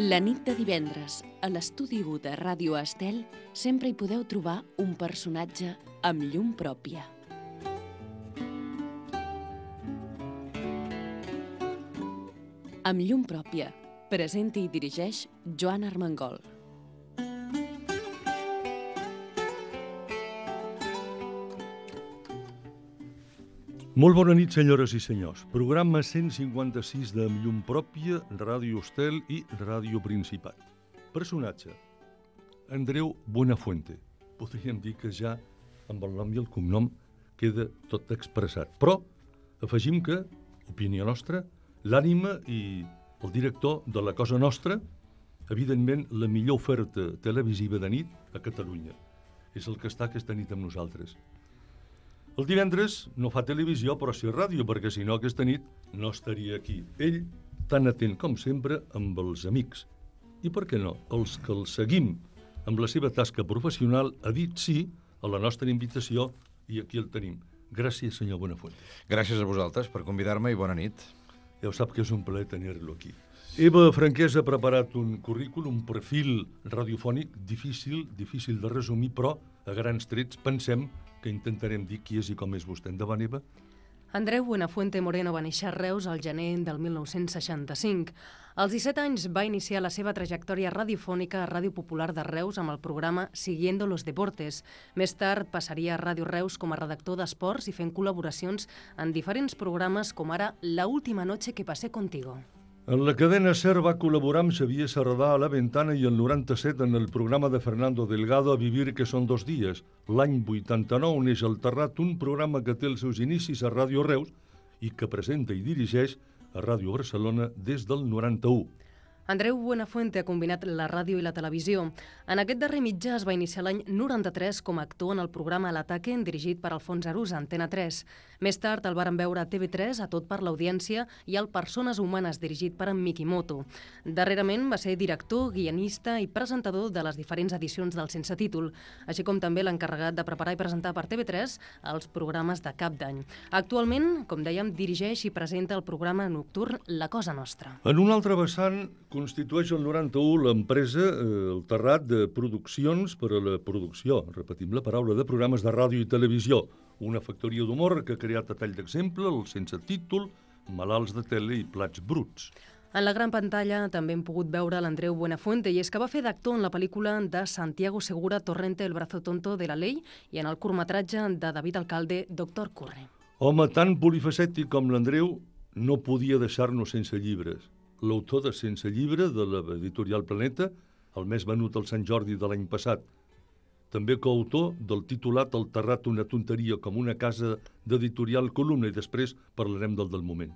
La nit de divendres, a l'estudi 1 de Ràdio Estel, sempre hi podeu trobar un personatge amb llum pròpia. Amb llum pròpia, presenta i dirigeix Joan Armengol. Molt bona nit, senyores i senyors. Programa 156 de llum pròpia, Ràdio Estel i Ràdio Principat. Personatge. Andreu Buenafuente. Podríem dir que ja amb el nom i el cognom queda tot expressat. Però afegim que, opinió nostra, l'ànima i el director de La Cosa Nostra, evidentment la millor oferta televisiva de nit a Catalunya. És el que està aquesta nit amb nosaltres. El divendres no fa televisió, però sí ràdio, perquè si no aquesta nit no estaria aquí. Ell, tan atent com sempre, amb els amics. I per què no? Els que el seguim amb la seva tasca professional ha dit sí a la nostra invitació i aquí el tenim. Gràcies, senyor Bonafuente. Gràcies a vosaltres per convidar-me i bona nit. Ja ho sap que és un plaer tenir-lo aquí. Eva Franquès ha preparat un currículum, un perfil radiofònic difícil, difícil de resumir, però a grans trets pensem que intentarem dir qui és i com és vostè. Endavant, Eva. Andreu Buenafuente Moreno va néixer a Reus al gener del 1965. Als 17 anys va iniciar la seva trajectòria radiofònica a Ràdio Popular de Reus amb el programa Siguiendo los Deportes. Més tard passaria a Ràdio Reus com a redactor d'esports i fent col·laboracions en diferents programes com ara La última noche que pasé contigo. En la cadena SER va col·laborar amb Xavier Sardà a la Ventana i el 97 en el programa de Fernando Delgado a Vivir que són dos dies. L'any 89 neix el Terrat, un programa que té els seus inicis a Ràdio Reus i que presenta i dirigeix a Ràdio Barcelona des del 91. Andreu Buenafuente ha combinat la ràdio i la televisió. En aquest darrer mitjà es va iniciar l'any 93 com a actor en el programa L'Ataque, dirigit per Alfons Arús, Antena 3. Més tard el varen veure a TV3, a tot per l'audiència, i al Persones Humanes, dirigit per en Mikimoto. Darrerament va ser director, guionista i presentador de les diferents edicions del Sense Títol, així com també l'encarregat de preparar i presentar per TV3 els programes de cap d'any. Actualment, com dèiem, dirigeix i presenta el programa nocturn La Cosa Nostra. En un altre vessant, constitueix el 91 l'empresa eh, El Terrat de Produccions per a la producció, repetim la paraula, de programes de ràdio i televisió. Una factoria d'humor que ha creat a tall d'exemple el Sense Títol, Malalts de Tele i Plats Bruts. En la gran pantalla també hem pogut veure l'Andreu Buenafuente i és que va fer d'actor en la pel·lícula de Santiago Segura Torrente el brazo tonto de la ley i en el curtmetratge de David Alcalde Doctor Curre. Home tan polifacètic com l'Andreu no podia deixar-nos sense llibres l'autor de Sense llibre de l'editorial Planeta, el més venut al Sant Jordi de l'any passat. També coautor del titulat El Terrat una tonteria com una casa d'editorial columna i després parlarem del del moment.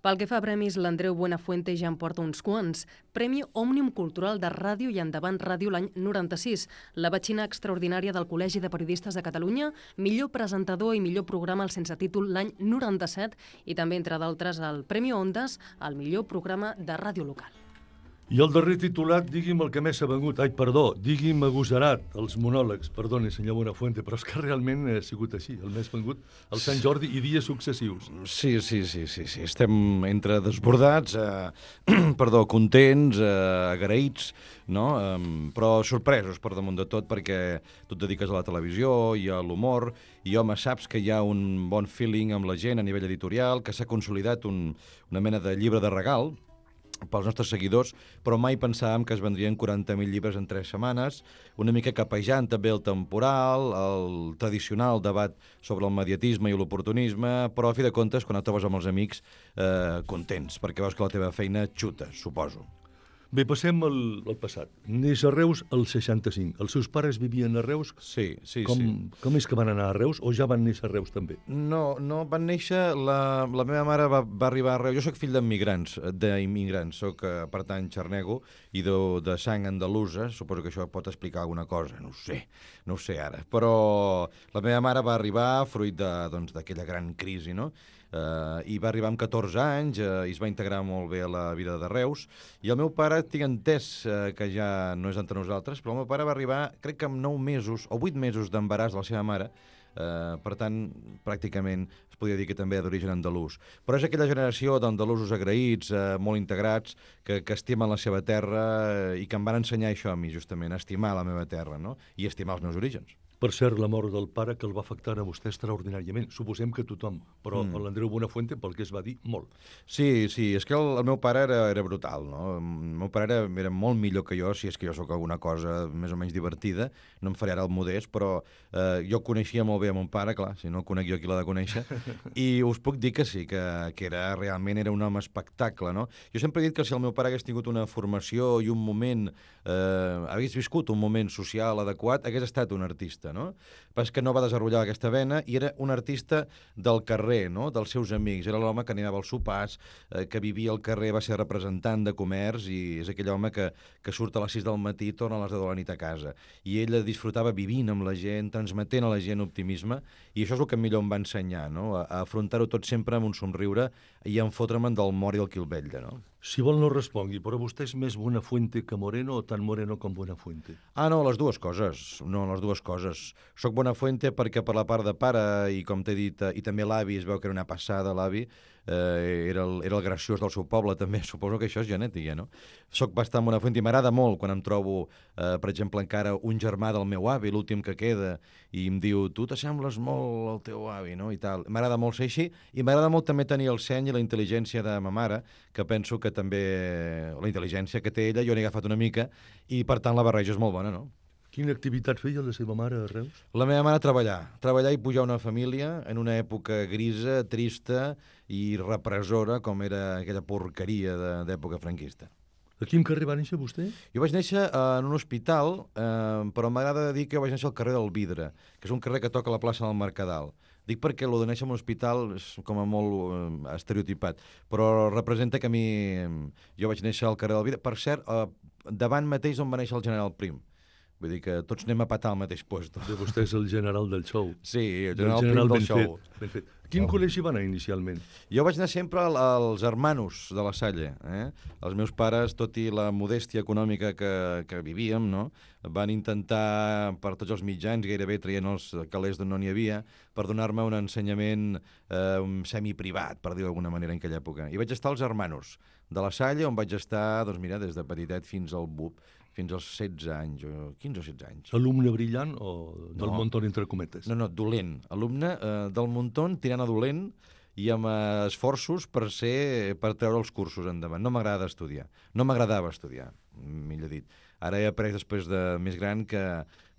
Pel que fa a premis, l'Andreu Buenafuente ja en porta uns quants. Premi Òmnium Cultural de Ràdio i Endavant Ràdio l'any 96, la batxina extraordinària del Col·legi de Periodistes de Catalunya, millor presentador i millor programa al sense títol l'any 97 i també, entre d'altres, el Premi Ondes al millor programa de ràdio local. I el darrer titulat, digui'm el que més ha vengut. Ai, perdó, digui'm agosarat, els monòlegs. Perdoni, senyor Buenafuente, però és que realment ha sigut així, el més vengut, el Sant Jordi i dies successius. Sí, sí, sí, sí, sí. estem entre desbordats, eh, perdó, contents, eh, agraïts, no? Um, però sorpresos per damunt de tot perquè tu et dediques a la televisió i a l'humor i home, saps que hi ha un bon feeling amb la gent a nivell editorial, que s'ha consolidat un, una mena de llibre de regal, pels nostres seguidors, però mai pensàvem que es vendrien 40.000 llibres en 3 setmanes, una mica capejant també el temporal, el tradicional debat sobre el mediatisme i l'oportunisme, però a fi de comptes, quan et trobes amb els amics, eh, contents, perquè veus que la teva feina xuta, suposo. Bé, passem al, al passat. Neix a Reus el 65. Els seus pares vivien a Reus? Sí, sí, com, sí. Com és que van anar a Reus o ja van néixer a Reus també? No, no, van néixer... La, la meva mare va, va arribar a Reus... Jo sóc fill d'immigrants, d'immigrants. Soc, eh, per tant, xarnego i de, de sang andalusa. Suposo que això pot explicar alguna cosa. No ho sé, no ho sé ara. Però la meva mare va arribar fruit d'aquella doncs, gran crisi, no?, eh, i va arribar amb 14 anys eh, i es va integrar molt bé a la vida de Reus i el meu pare, tinc entès eh, que ja no és entre nosaltres, però el meu pare va arribar crec que amb 9 mesos o 8 mesos d'embaràs de la seva mare Eh, per tant, pràcticament es podria dir que també d'origen andalús. Però és aquella generació d'andalusos agraïts, eh, molt integrats, que, que estimen la seva terra eh, i que em van ensenyar això a mi, justament, estimar la meva terra no? i estimar els meus orígens. Per cert, la mort del pare que el va afectar a vostè extraordinàriament. Suposem que tothom, però mm. l'Andreu Buenafuente, pel que es va dir, molt. Sí, sí, és que el, el meu pare era, era brutal, no? El meu pare era, era molt millor que jo, si és que jo sóc alguna cosa més o menys divertida, no em faré ara el modest, però eh, jo coneixia molt bé a mon pare, clar, si no el conec jo qui l'ha de conèixer, i us puc dir que sí, que, que era, realment era un home espectacle, no? Jo sempre he dit que si el meu pare hagués tingut una formació i un moment, eh, hagués viscut un moment social adequat, hagués estat un artista, artista, no? Però és que no va desenvolupar aquesta vena i era un artista del carrer, no? dels seus amics. Era l'home que anava als sopars, eh, que vivia al carrer, va ser representant de comerç i és aquell home que, que surt a les 6 del matí i torna a les 10 de la nit a casa. I ell disfrutava vivint amb la gent, transmetent a la gent optimisme i això és el que millor em va ensenyar, no? a, a afrontar-ho tot sempre amb un somriure i a enfotre'm del mort i del quilvell. No? Si vol no respongui, però vostè és més Buenafuente que Moreno o tan Moreno com Buenafuente? Ah, no, les dues coses. No, les dues coses. Soc Buenafuente perquè per la part de pare, i com t'he dit, eh, i també l'avi, es veu que era una passada l'avi, eh, era, el, era el graciós del seu poble també, suposo que això és genètic, ja, no? Soc bastant bona font i m'agrada molt quan em trobo, eh, per exemple, encara un germà del meu avi, l'últim que queda, i em diu, tu t'assembles molt al teu avi, no?, i tal. M'agrada molt ser així, i m'agrada molt també tenir el seny i la intel·ligència de ma mare, que penso que també la intel·ligència que té ella, jo n'he agafat una mica, i per tant la barreja és molt bona, no? Quina activitat feia la seva mare a Reus? La meva mare treballar. Treballar i pujar una família en una època grisa, trista i repressora, com era aquella porqueria d'època franquista. A quin carrer va néixer vostè? Jo vaig néixer en un hospital, eh, però m'agrada dir que vaig néixer al carrer del Vidre, que és un carrer que toca la plaça del Mercadal. Dic perquè el de néixer en un hospital és com a molt eh, estereotipat, però representa que a mi... Jo vaig néixer al carrer del Vidre. Per cert, eh, davant mateix on va néixer el general Prim. Vull dir que tots anem a patar al mateix puesto. Sí, vostè és el general del show. Sí, el general, general del show. Fet, ben fet. Quin col·legi va anar inicialment? Jo vaig anar sempre als hermanos de la Salle. Eh? Els meus pares, tot i la modèstia econòmica que, que vivíem, no? van intentar per tots els mitjans, gairebé traient els calés d'on no n'hi havia, per donar-me un ensenyament eh, un semiprivat, per dir-ho d'alguna manera, en aquella època. I vaig estar als hermanos de la Salle, on vaig estar, doncs mira, des de petitet fins al BUP fins als 16 anys, o 15 o 16 anys. Alumne brillant o del no. muntó entre cometes? No, no, dolent. Alumne eh, del muntó tirant a dolent i amb eh, esforços per ser per treure els cursos endavant. No m'agrada estudiar. No m'agradava estudiar, millor dit. Ara he après després de més gran que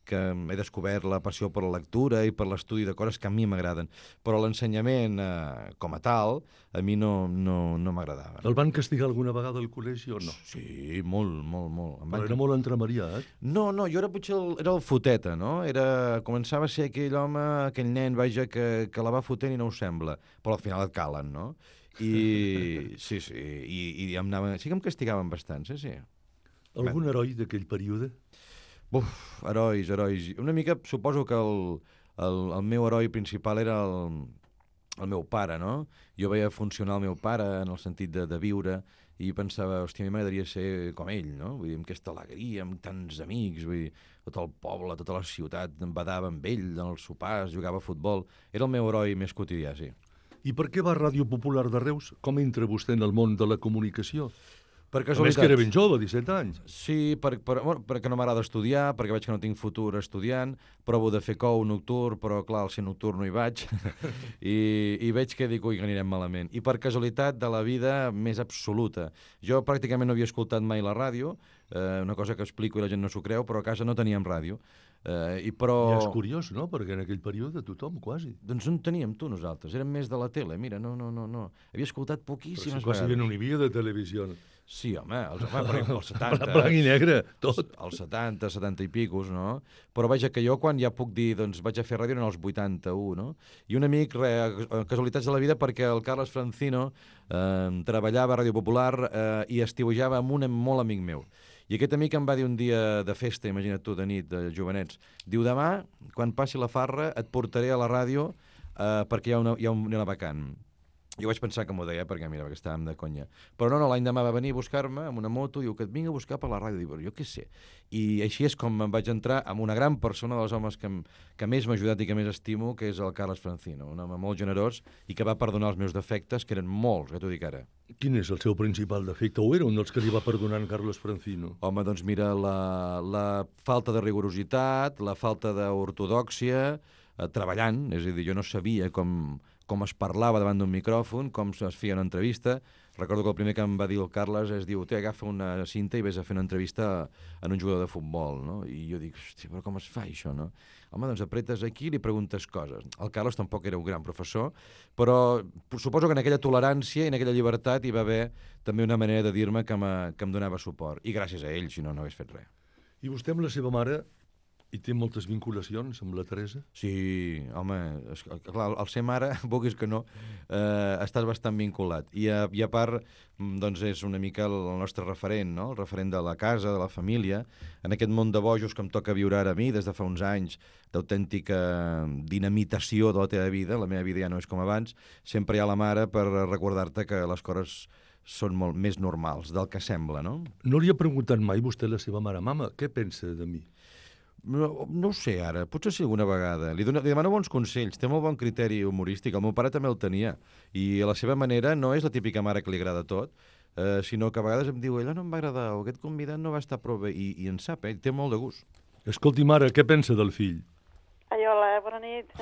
que he descobert la passió per la lectura i per l'estudi de coses que a mi m'agraden. Però l'ensenyament eh, com a tal, a mi no, no, no m'agradava. El van castigar alguna vegada al col·legi o no? Sí, molt, molt, molt. Em Però era molt entremariat? No, no, jo era potser el, era el foteta, no? Era, començava a ser aquell home, aquell nen, vaja, que, que la va fotent i no ho sembla. Però al final et calen, no? I sí, sí, i, i em anava... Sí que em castigaven bastant, sí, sí. Algun heroi d'aquell període? Uf, herois, herois. Una mica, suposo que el, el, el meu heroi principal era el, el meu pare, no? Jo veia funcionar el meu pare en el sentit de, de viure i pensava, hòstia, a mi m'agradaria ser com ell, no? Vull dir, amb aquesta alegria, amb tants amics, vull dir, tot el poble, tota la ciutat em badava amb ell, en els sopars, jugava a futbol. Era el meu heroi més quotidià, sí. I per què va Ràdio Popular de Reus? Com entra vostè en el món de la comunicació? Per casualitat. A més que era ben jove, 17 anys. Sí, per, per, bueno, perquè no m'agrada estudiar, perquè veig que no tinc futur estudiant, provo de fer cou nocturn, però clar, al ser nocturn no hi vaig, I, i veig que dic, ui, que anirem malament. I per casualitat de la vida més absoluta. Jo pràcticament no havia escoltat mai la ràdio, eh, una cosa que explico i la gent no s'ho creu, però a casa no teníem ràdio. Eh, i però... I és curiós, no?, perquè en aquell període tothom, quasi. Doncs on teníem tu, nosaltres? Érem més de la tele, mira, no, no, no, no. Havia escoltat poquíssimes però si vegades. quasi no n'hi havia de televisió. Sí, home, els, home els 70... Blanc i negre, tot. Els 70, 70 i picos, no? Però vaja, que jo quan ja puc dir, doncs vaig a fer ràdio en els 81, no? I un amic, re, casualitats de la vida, perquè el Carles Francino eh, treballava a Ràdio Popular eh, i estiuejava amb un molt amic meu. I aquest amic em va dir un dia de festa, imagina't tu, de nit, de jovenets, diu, demà, quan passi la farra, et portaré a la ràdio eh, perquè hi ha una, hi ha una vacant. Jo vaig pensar que m'ho deia perquè, mira, que estàvem de conya. Però no, no, l'any demà va venir a buscar-me amb una moto, diu que et vinc a buscar per la ràdio. Diu, jo què sé. I així és com em vaig entrar amb una gran persona dels homes que, que més m'ha ajudat i que més estimo, que és el Carles Francino, un home molt generós i que va perdonar els meus defectes, que eren molts, que t'ho dic ara. Quin és el seu principal defecte? O era un dels que li va perdonar en Carlos Francino? Home, doncs mira, la, la falta de rigorositat, la falta d'ortodòxia, eh, treballant, és a dir, jo no sabia com, com es parlava davant d'un micròfon, com es feia una entrevista. Recordo que el primer que em va dir el Carles és, diu, té, agafa una cinta i vés a fer una entrevista en un jugador de futbol, no? I jo dic, hòstia, però com es fa això, no? Home, doncs apretes aquí i li preguntes coses. El Carles tampoc era un gran professor, però suposo que en aquella tolerància i en aquella llibertat hi va haver també una manera de dir-me que, que em donava suport. I gràcies a ell, si no, no hagués fet res. I vostè amb la seva mare i té moltes vinculacions amb la Teresa? Sí, home, és, clar, al ser mare, vulguis que no, eh, estàs bastant vinculat. I a, I a part, mm, doncs és una mica el, el nostre referent, no? el referent de la casa, de la família, en aquest món de bojos que em toca viure ara a mi des de fa uns anys, d'autèntica dinamitació de la teva vida, la meva vida ja no és com abans, sempre hi ha la mare per recordar-te que les coses són molt més normals del que sembla, no? No li ha preguntat mai vostè la seva mare, mama, què pensa de mi? No, no ho sé ara, potser sí alguna vegada. Li, dona, li demano bons consells, té molt bon criteri humorístic, el meu pare també el tenia, i a la seva manera no és la típica mare que li agrada tot, eh, sinó que a vegades em diu, ella no em va agradar, o aquest convidat no va estar prou bé, i, i en sap, eh, té molt de gust. Escolti, mare, què pensa del fill? Ai, hola, bona nit.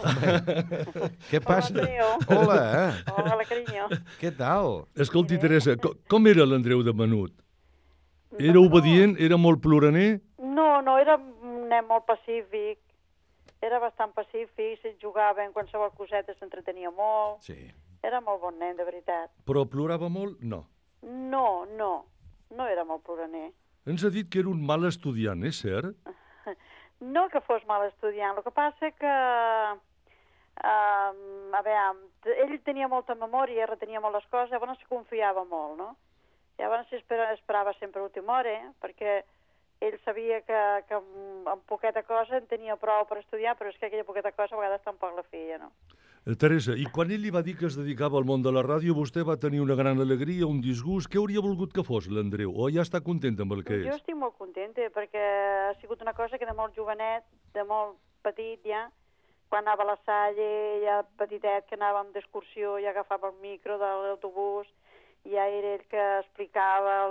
què passa? Hola, Hola, eh? Hola, carinyo. Què tal? Escolti, Teresa, com, com era l'Andreu de Menut? Era obedient? Era molt ploraner? No, no, era nen molt pacífic, era bastant pacífic, si jugava en qualsevol coseta s'entretenia molt. Sí. Era molt bon nen, de veritat. Però plorava molt? No. No, no, no era molt ploraner. Ens ha dit que era un mal estudiant, és cert? No que fos mal estudiant, el que passa que... Uh, a veure, ell tenia molta memòria, retenia molt les coses, llavors se confiava molt, no? Llavors esperava sempre l'última hora, eh? perquè ell sabia que, que amb, amb poqueta cosa en tenia prou per estudiar, però és que aquella poqueta cosa a vegades tampoc la feia, no? Eh, Teresa, i quan ell li va dir que es dedicava al món de la ràdio, vostè va tenir una gran alegria, un disgust. Què hauria volgut que fos l'Andreu? O ja està content amb el que jo és? Jo estic molt contenta, perquè ha sigut una cosa que de molt jovenet, de molt petit ja, quan anava a la Salle, ja petitet, que anàvem d'excursió i agafava el micro de l'autobús, ja era ell que explicava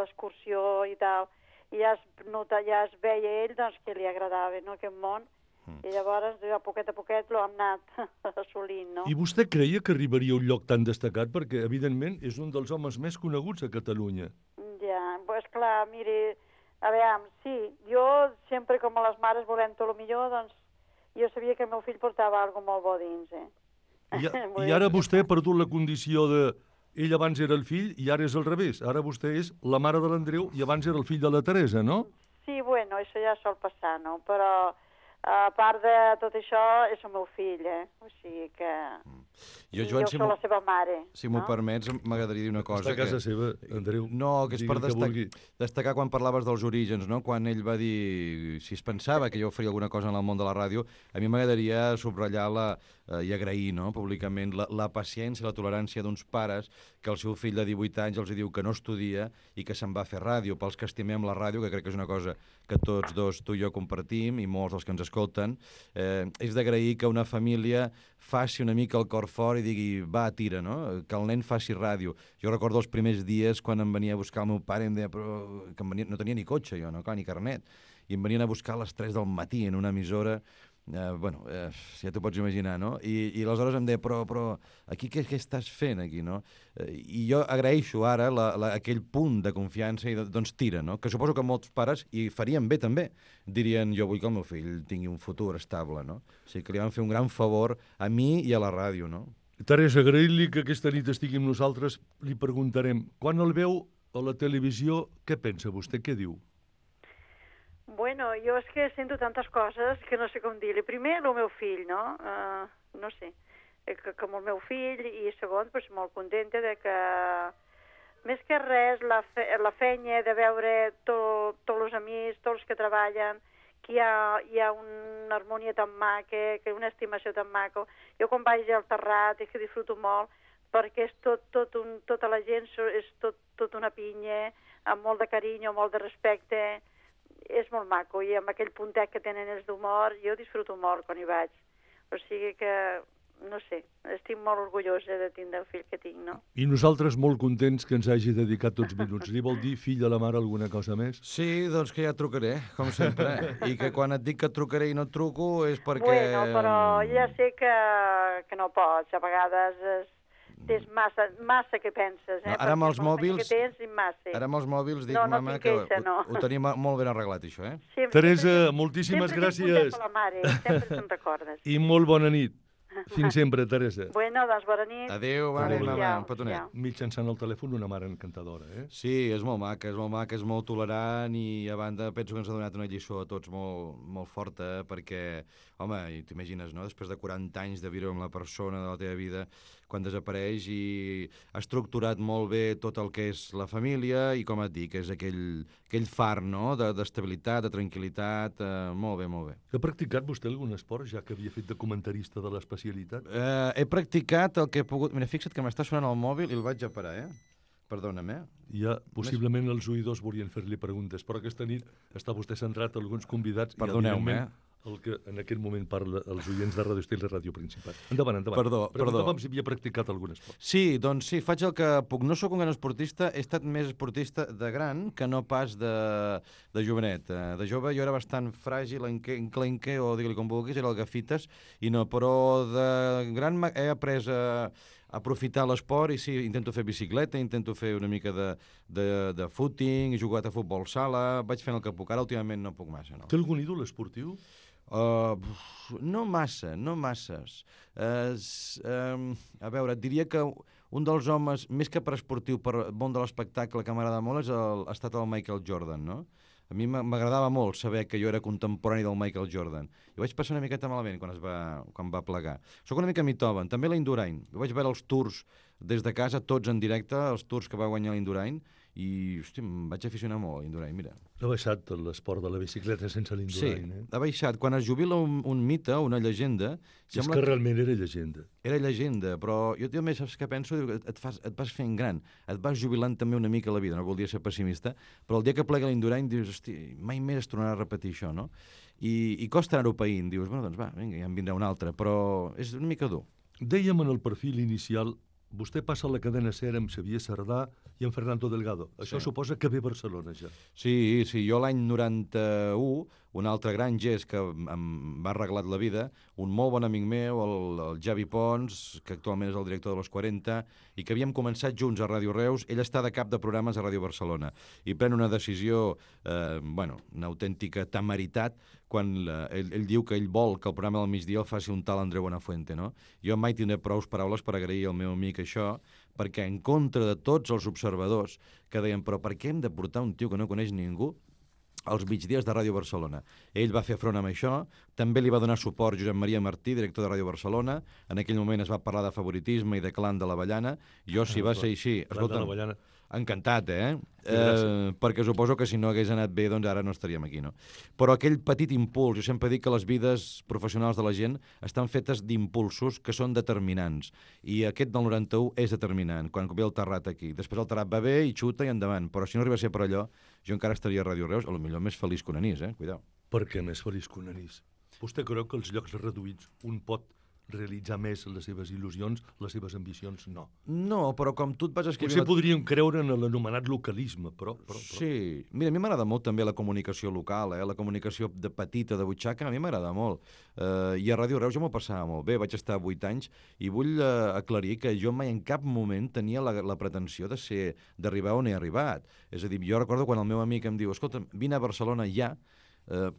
l'excursió i tal i ja es, nota, ja es veia ell doncs, que li agradava no, aquest món, mm. i llavors a poquet a poquet l'ho hem anat assolint. No? I vostè creia que arribaria a un lloc tan destacat? Perquè, evidentment, és un dels homes més coneguts a Catalunya. Ja, és clar, mire, a veure, sí, jo sempre com a les mares volem tot el millor, doncs jo sabia que el meu fill portava alguna molt bo dins, eh? I, I ara vostè ha perdut la condició de ell abans era el fill i ara és al revés. Ara vostè és la mare de l'Andreu i abans era el fill de la Teresa, no? Sí, bueno, això ja sol passar, no? Però a part de tot això, és el meu fill, eh? O sigui que... Mm. Jo, Joan, jo si la seva mare. Si m'ho no? permets, m'agradaria dir una cosa. Està a casa que... seva, Andreu. No, que és per destac... destacar quan parlaves dels orígens, no? Quan ell va dir si es pensava que jo faria alguna cosa en el món de la ràdio, a mi m'agradaria subratllar la, eh, i agrair no? públicament la, la paciència i la tolerància d'uns pares que el seu fill de 18 anys els diu que no estudia i que se'n va a fer ràdio. Pels que estimem la ràdio, que crec que és una cosa que tots dos, tu i jo, compartim, i molts dels que ens escolten, eh, és d'agrair que una família faci una mica el cor fort i digui, va, tira, no? Que el nen faci ràdio. Jo recordo els primers dies quan em venia a buscar el meu pare em deia, però que em venia, no tenia ni cotxe jo, no? Clar, ni carnet. I em venien a buscar a les 3 del matí en una emissora eh, bueno, eh, ja t'ho pots imaginar, no? I, i aleshores em deia, però, però aquí què, què estàs fent aquí, no? Eh, I jo agraeixo ara la, la, aquell punt de confiança i doncs tira, no? Que suposo que molts pares, i farien bé també, dirien, jo vull que el meu fill tingui un futur estable, no? O sigui, que li van fer un gran favor a mi i a la ràdio, no? Teresa, agrair-li que aquesta nit estigui amb nosaltres, li preguntarem, quan el veu a la televisió, què pensa vostè, què diu? Bueno, jo és que sento tantes coses que no sé com dir-li. Primer, el meu fill, no? Uh, no sé, eh, que, com el meu fill, i segon, pues, molt contenta de que, més que res, la, fe, la fenya de veure tots to, els amics, tots els que treballen, que hi ha, hi ha una harmonia tan maca, que una estimació tan maca. Jo quan vaig al terrat és que disfruto molt, perquè és tot, tot un, tota la gent és tot, tot una pinya, amb molt de carinyo, molt de respecte, és molt maco, i amb aquell puntet que tenen els d'humor, jo disfruto molt quan hi vaig. O sigui que, no sé, estic molt orgullosa de tindre el fill que tinc, no? I nosaltres molt contents que ens hagi dedicat tots minuts. Li vol dir, fill de la mare, alguna cosa més? Sí, doncs que ja et trucaré, com sempre. I que quan et dic que et trucaré i no et truco és perquè... Bueno, però ja sé que, que no pots, a vegades és, tens massa, massa que penses, eh? No, ara amb els mòbils- Que tens i massa. Ara amb els mòbils dic, No, no mama, tinc que queixa, ho, no. ho tenim molt ben arreglat, això, eh? Sempre, Teresa, sempre- moltíssimes sempre gràcies. per la mare, sempre te'n recordes. I molt bona nit. Fins sempre, Teresa. Bueno, doncs bona nit. Adéu, anem, Adéu. mama, un petonet. Adéu. Mitjançant el telèfon, una mare encantadora, eh? Sí, és molt maca, és molt maca, és molt tolerant i a banda penso que ens ha donat una lliçó a tots molt, molt forta perquè, home, t'imagines, no?, després de 40 anys de viure amb la persona de la teva vida, quan desapareix i ha estructurat molt bé tot el que és la família i, com et dic, és aquell, aquell far, no?, de- d'estabilitat, de, tranquil·litat, eh, molt bé, molt bé. Ha practicat vostè algun esport, ja que havia fet de comentarista de l'especialitat? Eh, he practicat el que he pogut... Mira, fixa't que m'està sonant el mòbil i el vaig a parar, eh? Perdona'm, eh? Ja, possiblement els oïdors volien fer-li preguntes, però aquesta nit està vostè centrat en alguns convidats Perdoneu-me, evidentment, el que en aquest moment parla els oients de Radio Estel i Ràdio Principat. Endavant, endavant. Perdó, Preguntàvem perdó. si havia practicat algun esport. Sí, doncs sí, faig el que puc. No sóc un gran esportista, he estat més esportista de gran que no pas de, de jovenet. Eh, De jove jo era bastant fràgil, enque- enclenque, o digue-li com vulguis, era el gafites, i no, però de gran he après a aprofitar l'esport i sí, intento fer bicicleta, intento fer una mica de, de, de footing, he jugat a futbol sala, vaig fent el que puc. Ara últimament no puc massa, no. Té algun ídol esportiu? Uh, no massa, no masses. Uh, a veure, et diria que un dels homes, més que per esportiu, per món de l'espectacle que m'agrada molt, és el, ha estat el Michael Jordan, no? A mi m'a- m'agradava molt saber que jo era contemporani del Michael Jordan. I vaig passar una miqueta malament quan, es va, quan va plegar. Soc una mica mitoven, també la Indurain. Jo vaig veure els tours des de casa, tots en directe, els tours que va guanyar l'Indurain, i, hosti, em vaig aficionar molt a l'Indurain, mira. Ha baixat l'esport de la bicicleta sense l'Indurain, sí, eh? ha baixat. Quan es jubila un, un mite, una llegenda, És que realment era llegenda. era llegenda, però jo també saps què penso? Diu que et, fas, et vas fent gran, et vas jubilant també una mica la vida, no voldria ser pessimista, però el dia que plega l'Indurain dius, hosti, mai més es tornarà a repetir això, no? I, i costa anar-ho païnt, dius, bueno, doncs va, vinga, ja en vindrà un altre, però és una mica dur. Dèiem en el perfil inicial, vostè passa la cadena SER amb Xavier Sardà i amb Fernando Delgado. Això Sí. suposa que ve a Barcelona ja. Sí, sí, jo l'any 91, un altre gran gest que em va arreglat la vida, un molt bon amic meu, el, el Javi Pons, que actualment és el director de los 40, i que havíem començat junts a Ràdio Reus, ell està de cap de programes a Ràdio Barcelona, i pren una decisió, eh, bueno, una autèntica temeritat, quan la, ell, ell diu que ell vol que el programa del migdia el faci un tal Andreu Buenafuente, no? Jo mai tindré prou paraules per agrair al meu amic això, perquè en contra de tots els observadors que deien però per què hem de portar un tio que no coneix ningú als migdies de Ràdio Barcelona. Ell va fer front amb això, també li va donar suport Josep Maria Martí, director de Ràdio Barcelona, en aquell moment es va parlar de favoritisme i de clan de l'Avellana, jo si va ser així, l'Avellana. Encantat, eh? eh? Perquè suposo que si no hagués anat bé, doncs ara no estaríem aquí, no? Però aquell petit impuls, jo sempre dic que les vides professionals de la gent estan fetes d'impulsos que són determinants. I aquest del 91 és determinant, quan ve el Terrat aquí. Després el Terrat va bé i xuta i endavant. Però si no arriba a ser per allò, jo encara estaria a Ràdio Reus, a lo millor més feliç que un anís, eh? Cuidao. Per què més feliç que un anís? Vostè creu que als llocs reduïts un pot realitzar més les seves il·lusions, les seves ambicions? No. No, però com tu et vas escriure... Potser podríem creure en l'anomenat localisme, però... però, però... Sí, mira, a mi m'agrada molt també la comunicació local, eh? la comunicació de petita, de butxaca, a mi m'agrada molt. Uh, I a Ràdio Reus jo m'ho passava molt bé, vaig estar 8 anys i vull uh, aclarir que jo mai en cap moment tenia la, la pretensió de ser d'arribar on he arribat. És a dir, jo recordo quan el meu amic em diu escolta, vine a Barcelona ja, uh,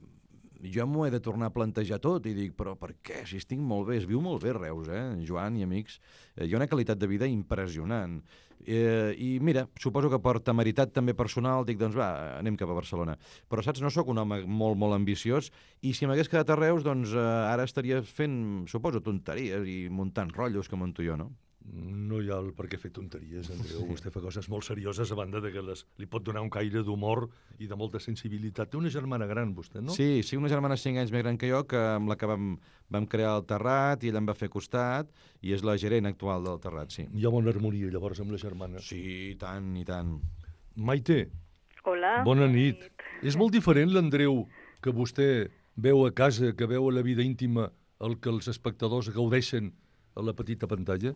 jo m'ho he de tornar a plantejar tot i dic, però per què? Si estic molt bé, es viu molt bé Reus, eh? Joan i amics. Eh, hi ha una qualitat de vida impressionant. Eh, I mira, suposo que per temeritat també personal dic, doncs va, anem cap a Barcelona. Però saps, no sóc un home molt, molt ambiciós i si m'hagués quedat a Reus, doncs eh, ara estaria fent, suposo, tonteries i muntant rotllos que monto jo, no? No hi ha el per què fer tonteries, Andreu. Vostè fa coses molt serioses a banda de que les, li pot donar un caire d'humor i de molta sensibilitat. Té una germana gran, vostè, no? Sí, sí, una germana 5 anys més gran que jo, que amb la que vam, vam crear el Terrat i ella em va fer costat i és la gerent actual del Terrat, sí. Hi ha bona harmonia, llavors, amb la germana. Sí, i tant, i tant. Maite, Hola. bona nit. És molt diferent l'Andreu que vostè veu a casa, que veu a la vida íntima, el que els espectadors gaudeixen a la petita pantalla?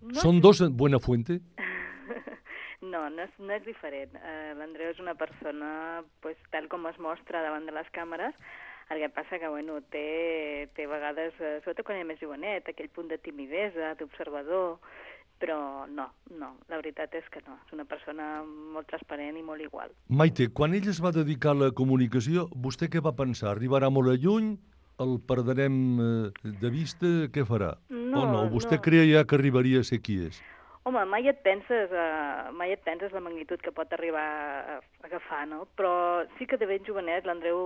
No Són dos en Buena Fuente? no, no és, no és diferent. Uh, L'Andreu és una persona, pues, tal com es mostra davant de les càmeres, el que passa que, bueno, té, té vegades, eh, sobretot quan és més jovenet, aquell punt de timidesa, d'observador, però no, no, la veritat és que no. És una persona molt transparent i molt igual. Maite, quan ell es va dedicar a la comunicació, vostè què va pensar? Arribarà molt a lluny? El perdrem eh, de vista? Què farà? No, o no? Vostè no. creia ja que arribaria a ser qui és? Home, mai et penses, uh, mai et penses la magnitud que pot arribar a agafar, no? Però sí que de ben jovenet l'Andreu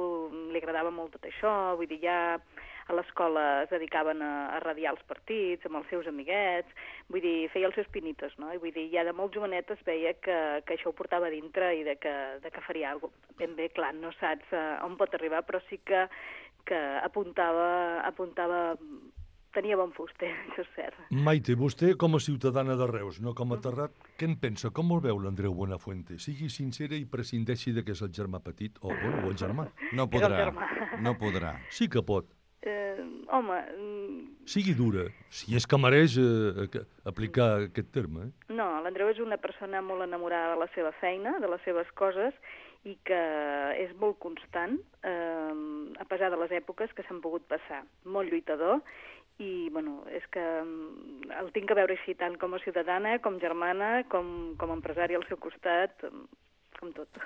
li agradava molt tot això, vull dir, ja a l'escola es dedicaven a, a radiar els partits amb els seus amiguets, vull dir, feia els seus pinitos, no? I vull dir, ja de molt jovenet es veia que, que això ho portava dintre i de que, de que faria alguna cosa. Ben bé, clar, no saps uh, on pot arribar, però sí que, que apuntava, apuntava tenia bon fuster, això és cert. Maite, vostè com a ciutadana de Reus, no com a terrat, què en pensa? Com el veu l'Andreu Buenafuente? Sigui sincera i prescindeixi de que és el germà petit, o, bueno, o el germà. No podrà, germà. no podrà. Sí que pot. Eh, home, mm, Sigui dura, si és que mereix eh, aplicar aquest terme. Eh? no, l'Andreu és una persona molt enamorada de la seva feina, de les seves coses, i que és molt constant, eh, a pesar de les èpoques que s'han pogut passar. Molt lluitador, i bueno, és que mm, el tinc a veure així tant com a ciutadana, com germana, com, com a empresari al seu costat, mm, com tot.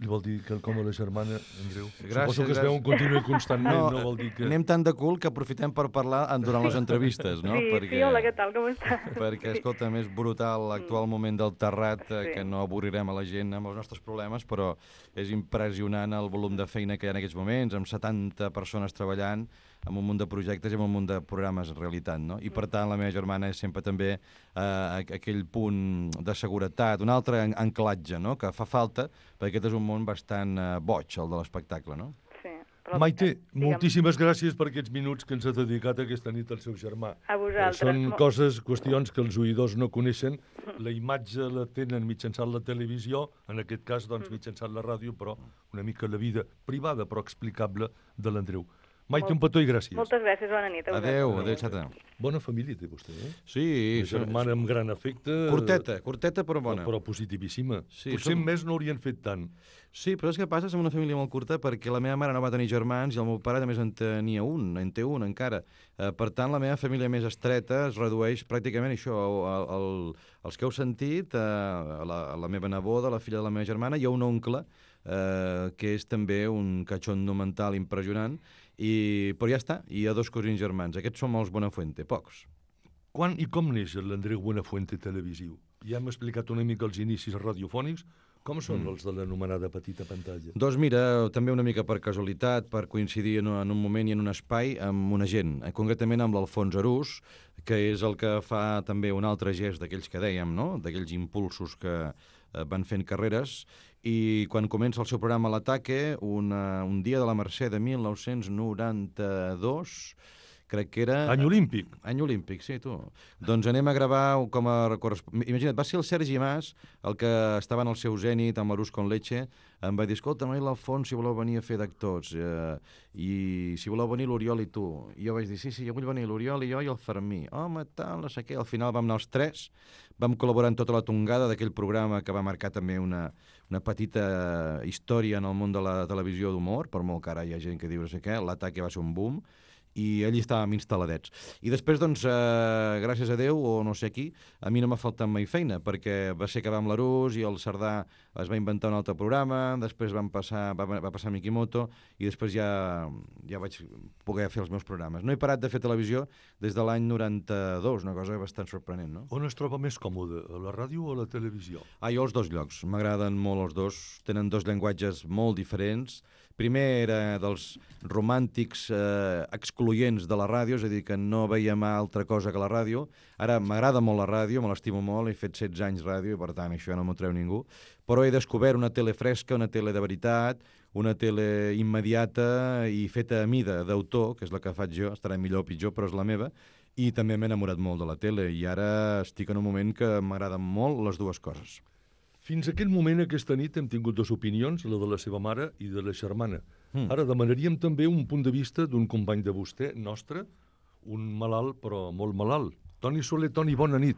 Li vol dir que com a la germana, Andreu? Gràcies, Suposo que es veu un continu i constantment, no, no vol dir que... anem tan de cul que aprofitem per parlar durant les entrevistes, no? sí, perquè, sí, hola, què tal, com estàs? Perquè, escolta, és brutal l'actual moment del terrat, eh, Sí. que no avorrirem a la gent amb els nostres problemes, però és impressionant el volum de feina que hi ha en aquests moments, amb 70 persones treballant, amb un munt de projectes i amb un munt de programes realitat, no? I per tant la meva germana és sempre també eh, aqu- aquell punt de seguretat, un altre an- anclatge, no?, que fa falta, perquè aquest és un món bastant eh, boig, el de l'espectacle, no? Sí, però, Maite, digue'm, moltíssimes gràcies per aquests minuts que ens ha dedicat aquesta nit el seu germà. A vosaltres. Són Mo- coses, qüestions que els oïdors no coneixen. La imatge la tenen mitjançant la televisió, en aquest cas, doncs, mitjançant la ràdio, però una mica la vida privada, però explicable, de l'Andreu. Maite, Molt- un petó i gràcies. Moltes gràcies, bona nit. a. Adeu, adeu, xata. Bona família té vostè, eh? Sí, Una germana amb gran afecte. Curteta, curteta però bona. Però positivíssima. Sí, Potser som- més no haurien fet tant. Sí, però és que passa, som una família molt curta perquè la meva mare no va tenir germans i el meu pare només en tenia un, en té un encara. Eh, per tant, la meva família més estreta es redueix pràcticament a això, el, el, els que heu sentit, eh, la, la meva neboda, la filla de la meva germana, hi ha un oncle eh, que és també un catxondo mental impressionant, i, però ja està, i hi ha dos cosins germans. Aquests són els Bonafuente, pocs. Quan i com neix l'Andreu Buenafuente televisiu? Ja hem explicat una mica els inicis radiofònics. Com són els de l'anomenada petita pantalla? Doncs mira, també una mica per casualitat, per coincidir en un, en un moment i en un espai amb una gent, eh, concretament amb l'Alfons Arús, que és el que fa també un altre gest d'aquells que dèiem, no? d'aquells impulsos que eh, van fent carreres, i quan comença el seu programa L'Ataque, un dia de la Mercè de 1992, crec que era... Any olímpic. Any olímpic, sí, tu. Doncs anem a gravar com a... Imagina't, va ser el Sergi Mas, el que estava en el seu zènit, amb l'Arús con leche, em va dir, escolta, mai l'Alfons, si voleu venir a fer d'actors, eh, i si voleu venir l'Oriol i tu. I jo vaig dir, sí, sí, jo vull venir l'Oriol i jo i el Fermí. Home, tal, no sé què. Al final vam anar els tres, vam col·laborar en tota la tongada d'aquell programa que va marcar també una, una petita història en el món de la televisió d'humor, per molt que ara hi ha gent que diu no sé què, l'ataque va ser un boom, i allí estàvem instal·ladets. I després, doncs, eh, gràcies a Déu, o no sé qui, a mi no m'ha faltat mai feina, perquè va ser acabar amb l'Arús i el Cerdà es va inventar un altre programa, després van passar, va, va passar Mikimoto, i després ja, ja vaig poder fer els meus programes. No he parat de fer televisió des de l'any 92, una cosa bastant sorprenent, no? On es troba més còmode, a la ràdio o a la televisió? Ah, jo els dos llocs. M'agraden molt els dos. Tenen dos llenguatges molt diferents, primer era dels romàntics eh, excloents de la ràdio, és a dir, que no veiem altra cosa que la ràdio. Ara m'agrada molt la ràdio, me l'estimo molt, he fet 16 anys ràdio i per tant això no m'ho treu ningú, però he descobert una tele fresca, una tele de veritat, una tele immediata i feta a mida d'autor, que és la que faig jo, estarà millor o pitjor, però és la meva, i també m'he enamorat molt de la tele i ara estic en un moment que m'agraden molt les dues coses. Fins aquell moment, aquesta nit, hem tingut dues opinions, la de la seva mare i de la germana. Mm. Ara demanaríem també un punt de vista d'un company de vostè, nostre, un malalt, però molt malalt. Toni Soler, Toni, bona nit.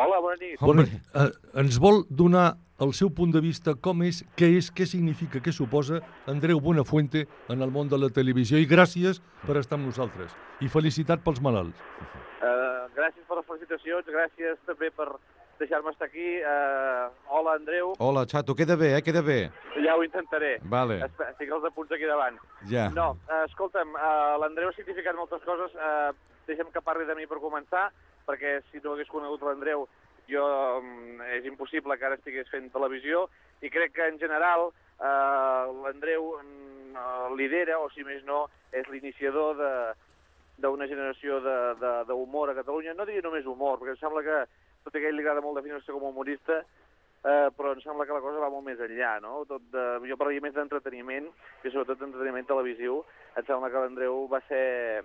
Hola, bona nit. Bona, eh, ens vol donar el seu punt de vista com és, què és, què significa, què suposa Andreu Buenafuente en el món de la televisió i gràcies per estar amb nosaltres. I felicitat pels malalts. Uh, gràcies per les felicitacions, gràcies també per deixar-me estar aquí. Uh, hola, Andreu. Hola, xato, queda bé, eh? Queda bé. Ja ho intentaré. Vale, Espe- Tinc els apunts aquí davant. ja. No, uh, escolta'm, uh, l'Andreu ha significat moltes coses. Uh, deixa'm que parli de mi per començar, perquè si no hagués conegut l'Andreu, jo um, és impossible que ara estigués fent televisió, i crec que en general uh, l'Andreu mm, lidera, o si més no, és l'iniciador de d'una generació d'humor a Catalunya. No diria només humor, perquè em sembla que tot i que a ell li agrada molt definir-se com a humorista, eh, però em sembla que la cosa va molt més enllà, no? Tot de, jo parlaria més d'entreteniment, i sobretot d'entreteniment televisiu. Em sembla que l'Andreu va ser...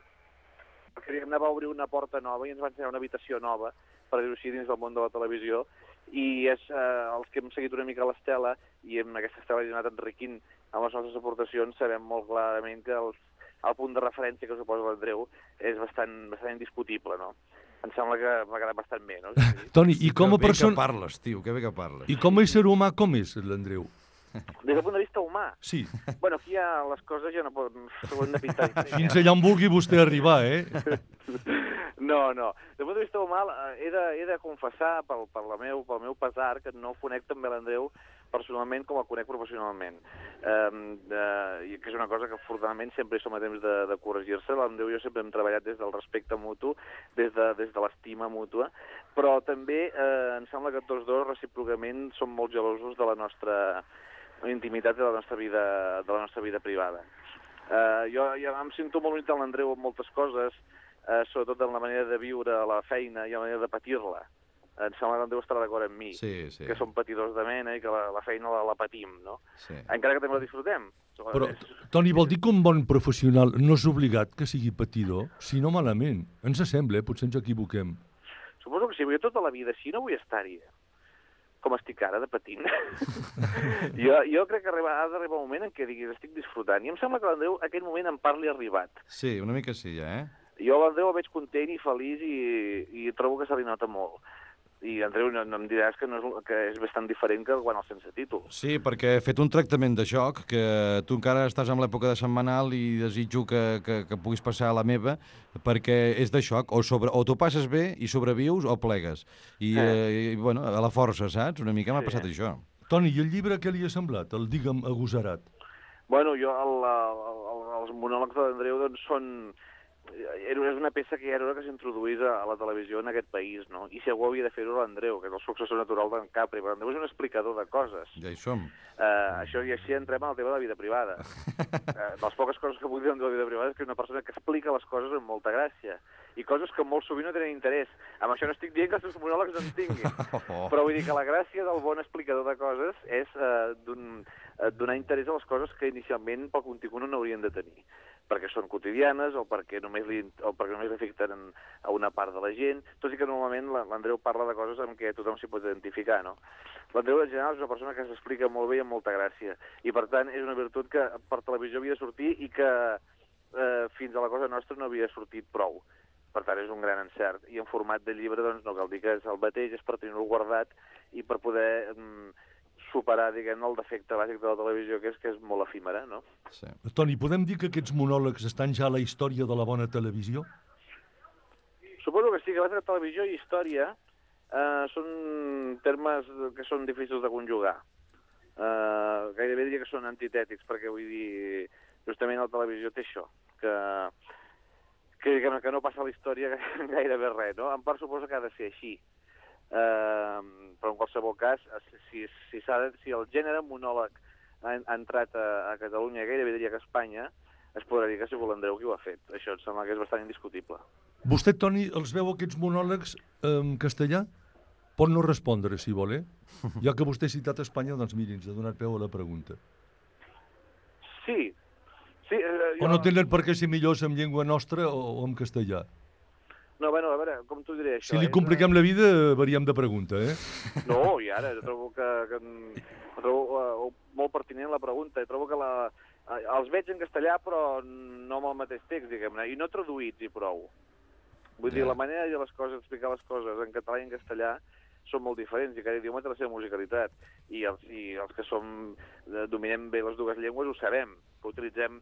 que diguem-ne va obrir una porta nova i ens va ensenyar una habitació nova, per dir-ho així, dins del món de la televisió, i és eh, els que hem seguit una mica l'estela i amb aquesta estela hem anat enriquint amb les nostres aportacions, sabem molt clarament que els, el punt de referència que suposa l'Andreu és bastant, bastant indiscutible, no? Em sembla que m'ha quedat bastant bé, no? Toni, i com a persona... que parles, tio, que bé que parles. I com a ésser humà, com és l'Andreu? Des del punt de vista humà, Sí, bueno, aquí ja les coses ja no poden... s'ho de pintar fins allà on vulgui vostè arribar, eh? No, no. Des del punt de vista humà, eh, he de, he de confessar pel, per la meu, pel meu pesar que no conec també l'Andreu personalment com el conec professionalment. Um, de, que és una cosa que afortunadament sempre som a temps de, de corregir-se. L'Andreu i jo sempre hem treballat des del respecte mutu, des de, des de l'estima mútua, però també eh, em sembla que tots dos recíprocament som molt gelosos de la nostra intimitat i de la nostra vida, de la nostra vida privada. Uh, jo, jo em sento molt unit amb l'Andreu en moltes coses, uh, sobretot en la manera de viure la feina i la manera de patir-la. Em sembla que l'Andreu estarà d'acord amb mi, Sí, sí, que som patidors de mena i que la, la feina la, la patim, no? sí. Encara que també la disfrutem. Però, Toni, vol dir que un bon professional no és obligat que sigui patidor? Si no, malament. Ens sembla, eh? Potser ens equivoquem. Suposo que sí, jo tota la vida, si no vull estar-hi, com estic ara, de patint. jo, jo crec que arriba, ha d'arribar un moment en què diguis estic disfrutant. I em sembla que l'Andreu aquell moment en parli arribat. Sí, una mica sí, ja, eh? Jo l'Andreu el veig content i feliç i, i trobo que se li nota molt. I Andreu, no, no em diràs que, no és, que és bastant diferent que quan el sense títol. Sí, perquè he fet un tractament de joc, que tu encara estàs en l'època de setmanal i desitjo que, que, que puguis passar a la meva, perquè és de xoc, o, sobre, o t'ho passes bé i sobrevius o plegues. I, Eh. eh, i bueno, a la força, saps? Una mica m'ha Sí. passat això. Toni, i el llibre què li ha semblat? El Digue'm agosarat. Bueno, jo, el, el, el, els monòlegs de l'Andreu doncs, són... Era és una peça que ja era hora que s'introduís a, a la televisió en aquest país, no? I si algú havia de fer-ho l'Andreu, que és el successor natural d'en Capri, perquè l'Andreu és un explicador de coses. Ja hi som. Uh, això i així entrem al tema de la vida privada. Uh, de les poques coses que vull dir de la vida privada és que és una persona que explica les coses amb molta gràcia i coses que molt sovint no tenen interès. Amb això no estic dient que els seus monòlegs no en tinguin, Oh. però vull dir que la gràcia del bon explicador de coses és uh, d'un, uh, donar interès a les coses que inicialment pel contingut no n'haurien de tenir perquè són quotidianes o perquè només li, o perquè només afecten a una part de la gent, tot i que normalment la- l'Andreu parla de coses amb què tothom s'hi pot identificar, no? L'Andreu en general és una persona que s'explica molt bé i amb molta gràcia, i per tant és una virtut que per televisió havia de sortir i que eh, fins a la cosa nostra no havia sortit prou. Per tant, és un gran encert. I en format de llibre, doncs, no cal dir que és el mateix, és per tenir-ho guardat i per poder mm, superar, diguem el defecte bàsic de la televisió, que és que és molt efímera, no? Sí. Toni, podem dir que aquests monòlegs estan ja a la història de la bona televisió? Suposo que sí, que la televisió i història eh, són termes que són difícils de conjugar. Eh, gairebé diria que són antitètics, perquè vull dir, justament la televisió té això, que, que, diguem, que no passa a la història gairebé res, no? En part suposo que ha de ser així. Eh, però en qualsevol cas, si, si, de, si el gènere monòleg ha, ha entrat a, a Catalunya, gairebé diria que a Espanya, es podrà dir que sigut l'Andreu qui ho ha fet. Això em sembla que és bastant indiscutible. Vostè, Toni, els veu aquests monòlegs en castellà? Pot no respondre, si vol, eh? Ja que vostè ha citat Espanya, doncs miri, ens ha donat peu a la pregunta. Sí, sí. Eh, O no tenen per què ser millors en llengua nostra o, o en castellà? No, bueno, a veure, com t'ho diré, això... Si li és compliquem la vida, varíem de pregunta, eh? No, i ara, jo trobo que, que trobo uh, molt pertinent la pregunta. Jo trobo que la, eh, els veig en castellà, però no amb el mateix text, diguem-ne, i no traduïts i prou. Vull dir, Ja. la manera de dir les coses, d'explicar les coses en català i en castellà són molt diferents i cada idioma té la seva musicalitat. I els, i els que som, eh, dominem bé les dues llengües ho sabem, que utilitzem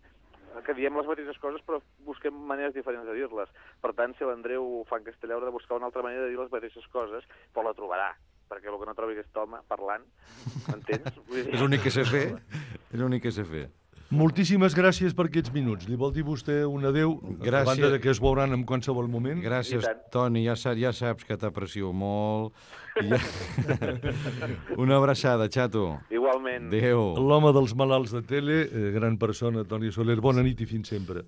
que diem les mateixes coses però busquem maneres diferents de dir-les. Per tant, si l'Andreu fa en castellà haurà de buscar una altra manera de dir les mateixes coses, però la trobarà, perquè el que no trobi aquest home parlant, entens? Vull dir... És l'únic que sé fer. És l'únic que sé fer. Moltíssimes gràcies per aquests minuts. Li vol dir vostè un adeu, Gràcies. a banda de que es veuran en qualsevol moment? Gràcies. Toni. Ja, sa- ja saps que t'aprecio molt. Ja... Una abraçada, xato. Igualment. Adéu. L'home dels malalts de tele, eh, gran persona, Toni Soler. Bona nit i fins sempre.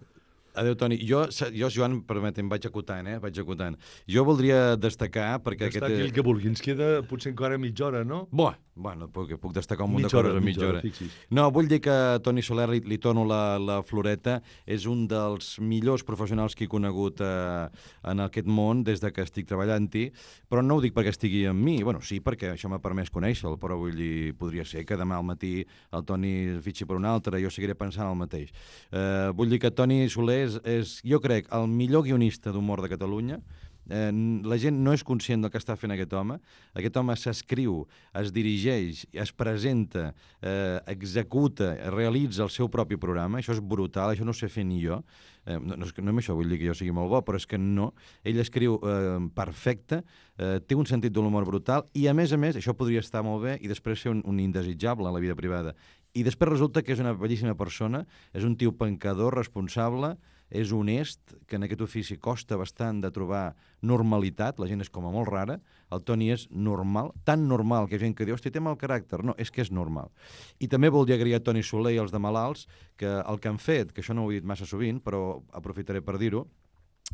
Adéu, Toni. Jo, jo Joan, permetem, vaig acotant, eh? Vaig acotant. Jo voldria destacar, perquè Està aquest... aquí el que vulgui. Ens queda potser encara mitja hora, no? Bo, bueno, puc, puc destacar un munt Mitja de coses a mitja mitja hora, hora. No, vull dir que Toni Soler li, li tono la, la floreta. És un dels millors professionals que he conegut eh, en aquest món des de que estic treballant-hi, però no ho dic perquè estigui amb mi. Bueno, sí, perquè això m'ha permès conèixer-lo, però vull dir, podria ser que demà al matí el Toni fitxi per un altre, jo seguiré pensant el mateix. Eh, vull dir que Toni Soler és, és, jo crec, el millor guionista d'humor de Catalunya, Eh, la gent no és conscient del que està fent aquest home. Aquest home s'escriu, es dirigeix, es presenta, eh, executa, realitza el seu propi programa. Això és brutal, això no ho sé fer ni jo. Eh, no, no, no amb això vull dir que jo sigui molt bo, però és que no. Ell escriu eh, perfecte, eh, té un sentit de l'humor brutal i, a més a més, això podria estar molt bé i després ser un, un indesitjable en la vida privada. I després resulta que és una bellíssima persona, és un tio pencador, responsable, és honest, que en aquest ofici costa bastant de trobar normalitat, la gent és com a molt rara, el Toni és normal, tan normal que gent que diu, hosti, té mal caràcter, no, és que és normal. I també voldria agrair a Toni Soler i els de Malalts que el que han fet, que això no ho he dit massa sovint, però aprofitaré per dir-ho,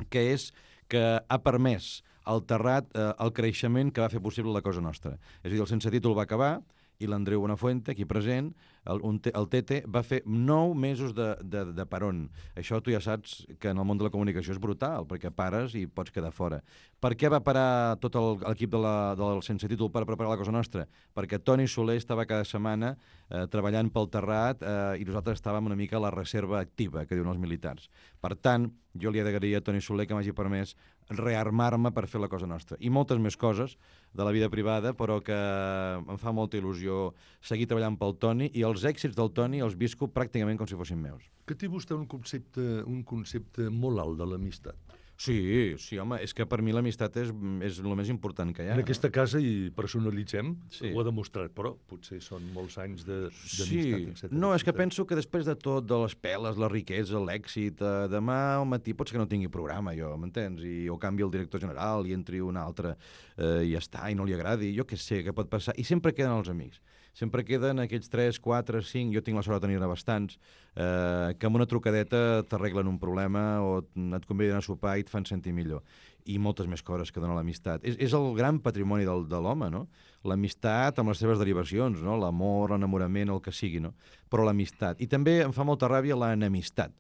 que és que ha permès al Terrat eh, el creixement que va fer possible la cosa nostra. És a dir, el sense títol va acabar i l'Andreu Bonafuente, aquí present, el, un, el Tete, va fer nou mesos de, de, de peron. Això tu ja saps que en el món de la comunicació és brutal, perquè pares i pots quedar fora. Per què va parar tot l'equip de la, del sense títol per preparar la cosa nostra? Perquè Toni Soler estava cada setmana eh, treballant pel terrat eh, i nosaltres estàvem una mica a la reserva activa, que diuen els militars. Per tant, jo li he d'agrair a Toni Soler que m'hagi permès rearmar-me per fer la cosa nostra. I moltes més coses de la vida privada, però que em fa molta il·lusió seguir treballant pel Toni i els èxits del Toni els visco pràcticament com si fossin meus. Que té vostè un concepte, un concepte molt alt de l'amistat. Sí, sí, home, és que per mi l'amistat és, és el més important que hi ha. En aquesta casa hi personalitzem, Sí. ho ha demostrat, però potser són molts anys de- d'amistat, Sí, etc. no, és que penso que després de tot, de les peles, la riquesa, l'èxit, eh, demà al matí pot ser que no tingui programa, jo, m'entens? I, o canvi el director general i entri un altre eh, i ja està, i no li agradi, jo què sé, què pot passar. I sempre queden els amics. Sempre queden aquells 3, 4, 5, jo tinc la sort de tenir-ne bastants, eh, que amb una trucadeta t'arreglen un problema o et conviden a sopar i et fan sentir millor. I moltes més coses que dona l'amistat. És, és el gran patrimoni del, de l'home, no? L'amistat amb les seves derivacions, no? L'amor, l'enamorament, el que sigui, no? Però l'amistat. I també em fa molta ràbia l'enemistat.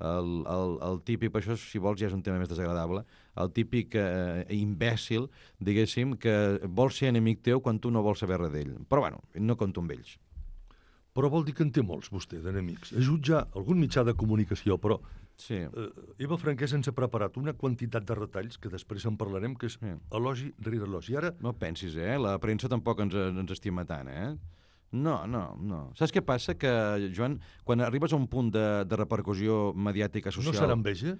El, el, el típic, això si vols ja és un tema més desagradable, el típic eh, imbècil, diguéssim, que vol ser enemic teu quan tu no vols saber res d'ell. Però bueno, no compto amb ells. Però vol dir que en té molts, vostè, d'enemics. A jutjar algun mitjà de comunicació, però Sí. eh, Eva Franquès ens ha preparat una quantitat de retalls, que després en parlarem, que és Sí. elogi rere elogi. Ara, No pensis, eh? La premsa tampoc ens, ens estima tant, eh? No, no, no. Saps què passa? Que, Joan, quan arribes a un punt de, de repercussió mediàtica no social... serà enveja?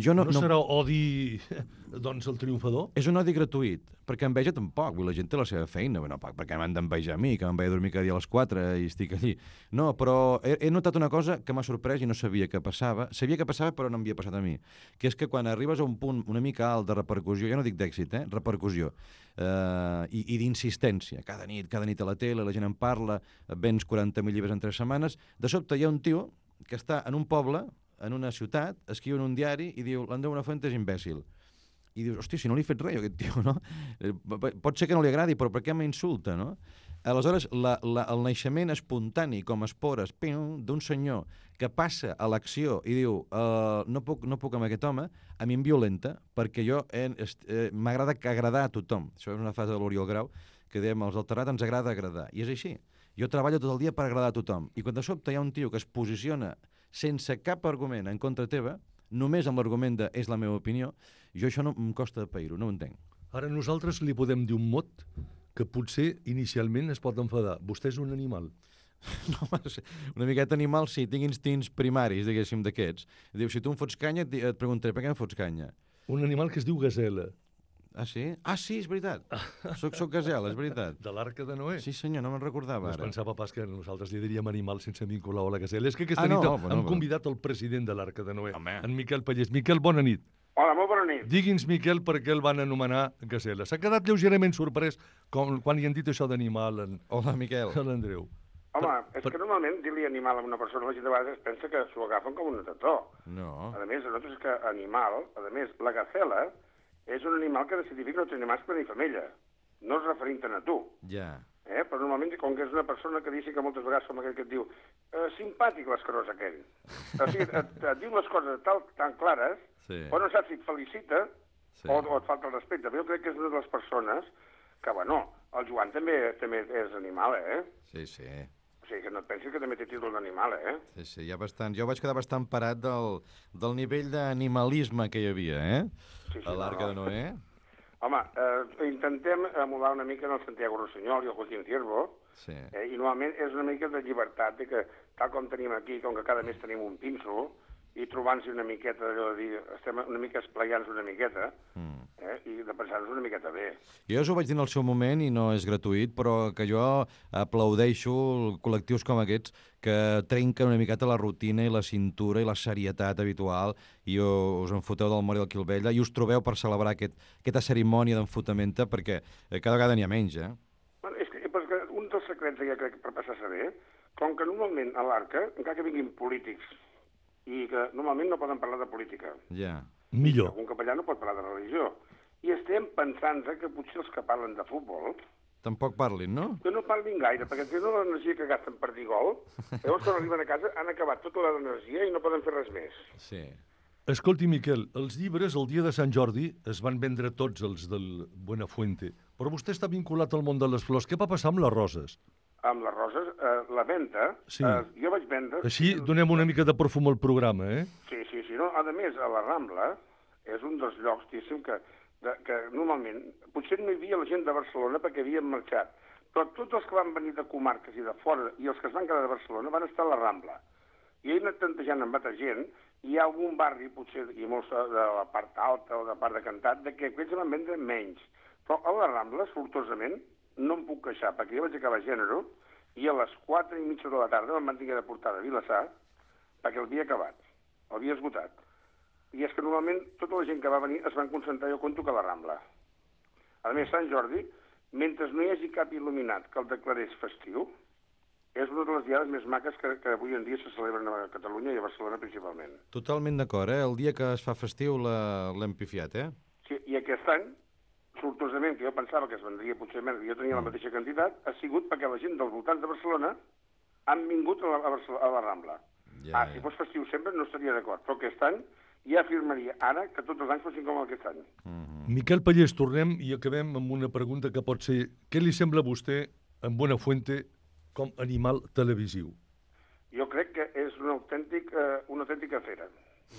Jo no, No, no serà odi, doncs, el triomfador? És un odi gratuït, perquè enveja tampoc. Vull, la gent té la seva feina, no, perquè m'han d'envejar a mi, que me'n vaig a dormir cada dia a les 4 i estic allí. No, però he, he notat una cosa que m'ha sorprès i no sabia que passava. Sabia que passava, però no m'havia passat a mi. Que és que quan arribes a un punt una mica alt de repercussió, ja no dic d'èxit, eh? repercussió, eh, i, i d'insistència, cada nit, cada nit a la tele, la gent en parla, vens 40.000 llibres en 3 setmanes, de sobte hi ha un tio que està en un poble, en una ciutat, escriu en un diari i diu l'Andreu Buenafuente és imbècil i dius, hòstia, si no li he fet res, aquest tio, no? Eh, Pot ser que no li agradi, però per què m'insulta, no? Aleshores, la, la, el naixement espontani, com espores, d'un senyor que passa a l'acció i diu uh, no, puc, no puc amb aquest home, a mi em violenta, perquè jo eh, eh, m'agrada agradar a tothom. Això és una frase de l'Oriol Grau, que dèiem, als del Terrat ens agrada agradar. I és així. Jo treballo tot el dia per agradar a tothom. I quan de sobte hi ha un tio que es posiciona sense cap argument en contra teva, només amb l'argument de és la meva opinió, jo això no em costa de pair-ho, no ho entenc. Ara nosaltres li podem dir un mot que potser inicialment es pot enfadar. Vostè és un animal. No, una miqueta animal, sí, tinc instints primaris, diguéssim, d'aquests. Diu, si tu em fots canya, et preguntaré per què em fots canya. Un animal que es diu gazela, Ah, sí? Ah, sí, és veritat. Soc, soc gasela, és veritat. de l'arca de Noé. Sí, senyor, no me'n recordava No es ara. pensava pas que nosaltres li diríem animal sense vincular-ho a la gazela. És que aquesta Ah, no, nit bueno, hem però- convidat el president de l'Arca de Noé, Home. en Miquel Pallés. Miquel, bona nit. Hola, molt bona nit. Digui'ns, Miquel, per què el van anomenar gazela. S'ha quedat lleugerament sorprès com, quan li han dit això d'animal en, Hola, Miquel. a l'Andreu. Home, Per- és que normalment dir-li animal a una persona, la gent de vegades pensa que s'ho agafen com un tató. No. A més, nosaltres és que animal, a més, la gacela és un animal que de científic no té ni femella. No és referint-te'n a tu. Ja. Eh? Però normalment, com que és una persona que dice que moltes vegades som aquell que et diu eh, simpàtic l'escarós aquell. O sigui, et, et diu les coses tal, tan clares, Sí. o no saps si et felicita Sí. o, o et falta el respecte. Però jo crec que és una de les persones que, bueno, el Joan també, també és animal, eh? Sí, sí. O sigui, que no et pensis que també té títol d'animal, eh? Sí, sí, hi ha bastant... Jo vaig quedar bastant parat del, del nivell d'animalisme que hi havia, eh? Sí, sí, a l'Arca de no, Noé. Home, eh, intentem emular una mica en el Santiago Rossinyol i el Joaquín Ciervo, Sí. eh, i normalment és una mica de llibertat, de que tal com tenim aquí, com que cada mes tenim un pinso, i trobant-s'hi una miqueta, allò de dir, estem una mica esplayant-nos una miqueta, Mm. eh, i de pensar-nos una miqueta bé. Jo us ho vaig dir en el seu moment i no és gratuït, però que jo aplaudeixo col·lectius com aquests que trenquen una miqueta la rutina i la cintura i la serietat habitual i us en foteu del mort i del Quilvella i us trobeu per celebrar aquest, aquesta cerimònia d'enfotamenta perquè eh, cada vegada n'hi ha menys, eh? Bueno, és que, perquè un dels secrets jo crec per passar-se bé, com que normalment a l'Arca, encara que vinguin polítics, i que normalment no poden parlar de política, Ja. Millor. algun capellà no pot parlar de religió, i estem pensant que potser els que parlen de futbol Tampoc parlin, no? que no parlin gaire, perquè tenen l'energia que gasten per dir gol, llavors quan arriben a casa han acabat tota l'energia i no poden fer res més. Sí. Escolti, Miquel, els llibres el dia de Sant Jordi es van vendre tots els del Buenafuente, però vostè està vinculat al món de les flors. Què va passar amb les roses? Amb les roses, eh, la venda, Sí. eh, jo vaig vendre... Així donem una mica de perfum al programa, eh? Sí, sí, sí. No? A més, a la Rambla és un dels llocs, diguéssim, que, de, que normalment potser no hi havia la gent de Barcelona perquè havien marxat, però tots els que van venir de comarques i de fora i els que es van quedar de Barcelona van estar a la Rambla. I he anat tantejant amb altra gent i hi ha algun barri, potser, i molts de la part alta o de part de Cantat, de que aquests van vendre menys. Però a la Rambla, sortosament, no em puc queixar, perquè jo vaig acabar a Gènero i a les 4 i mitja de la tarda me'n van tenir de portar de Vilassar perquè l'havia acabat, l'havia esgotat. I és que normalment tota la gent que va venir es van concentrar, jo conto que a la Rambla. A més, Sant Jordi, mentre no hi hagi cap il·luminat que el declarés festiu, és una de les diades més maques que, que avui en dia se celebren a Catalunya i a Barcelona principalment. Totalment d'acord, eh? El dia que es fa festiu la- l'hem pifiat, eh? Sí, I aquest any, sortosament, que jo pensava que es vendria potser més, jo tenia la mateixa quantitat, ha sigut perquè la gent dels voltants de Barcelona han vingut a la, a Barcelona, a la Rambla. Ja, ah, si fos festiu sempre no estaria d'acord, però aquest any ja afirmaria ara que tots els anys fossin com aquest any. Miquel Pallés, tornem i acabem amb una pregunta que pot ser què li sembla a vostè en Buenafuente com animal televisiu? Jo crec que és un autèntic, eh, una autèntica fera.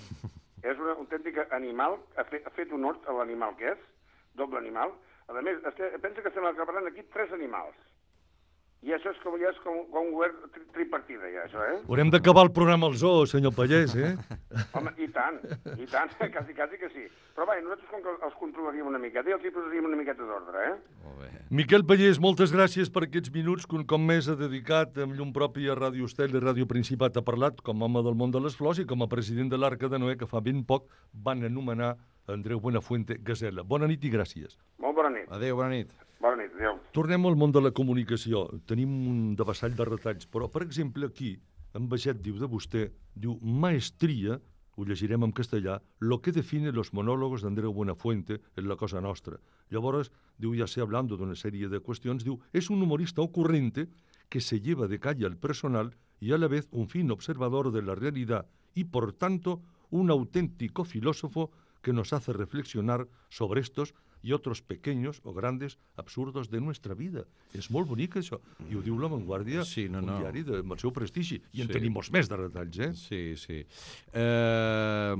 és un autèntic animal, ha fet, ha fet honor a l'animal que és, doble animal. A més, este, pensa que estem acabarant aquí tres animals. I això és com, ja és com, com un govern tri tripartida, ja, això, eh? Haurem d'acabar el programa al zoo, senyor Pallès, eh? Home, i tant, i tant, quasi, quasi que sí. Però vai, nosaltres com que els controlaríem una miqueta i els hi posaríem una miqueta d'ordre, eh? Molt bé. Miquel Pallès, moltes gràcies per aquests minuts que un cop més ha dedicat amb llum propi a Ràdio Estel i Ràdio Principat. Ha parlat com a home del món de les flors i com a president de l'Arca de Noé, que fa ben poc van anomenar Andreu Buenafuente Gazela. Bona nit i gràcies. Molt bona nit. Adéu, bona nit. Bona nit, adéu. Tornem al món de la comunicació. Tenim un devessall de retalls, però, per exemple, aquí, en Baget diu de vostè, diu maestria, ho llegirem en castellà, lo que define los monólogos de Andreu Buenafuente en La Cosa Nostra. Llavors, diu, ya sé hablando de una serie de cuestiones, diu, es un humorista ocurrente que se lleva de calle al personal y a la vez un fin observador de la realidad y, por tanto, un auténtico filósofo que nos hace reflexionar sobre estos i otros pequeños o grandes absurdos de nuestra vida. És molt bonic, això. I ho diu La Vanguardia, Sí, no, un no. diari de, amb el seu prestigi. I en Sí. tenim molts més de retalls, eh? Sí, sí. Eh,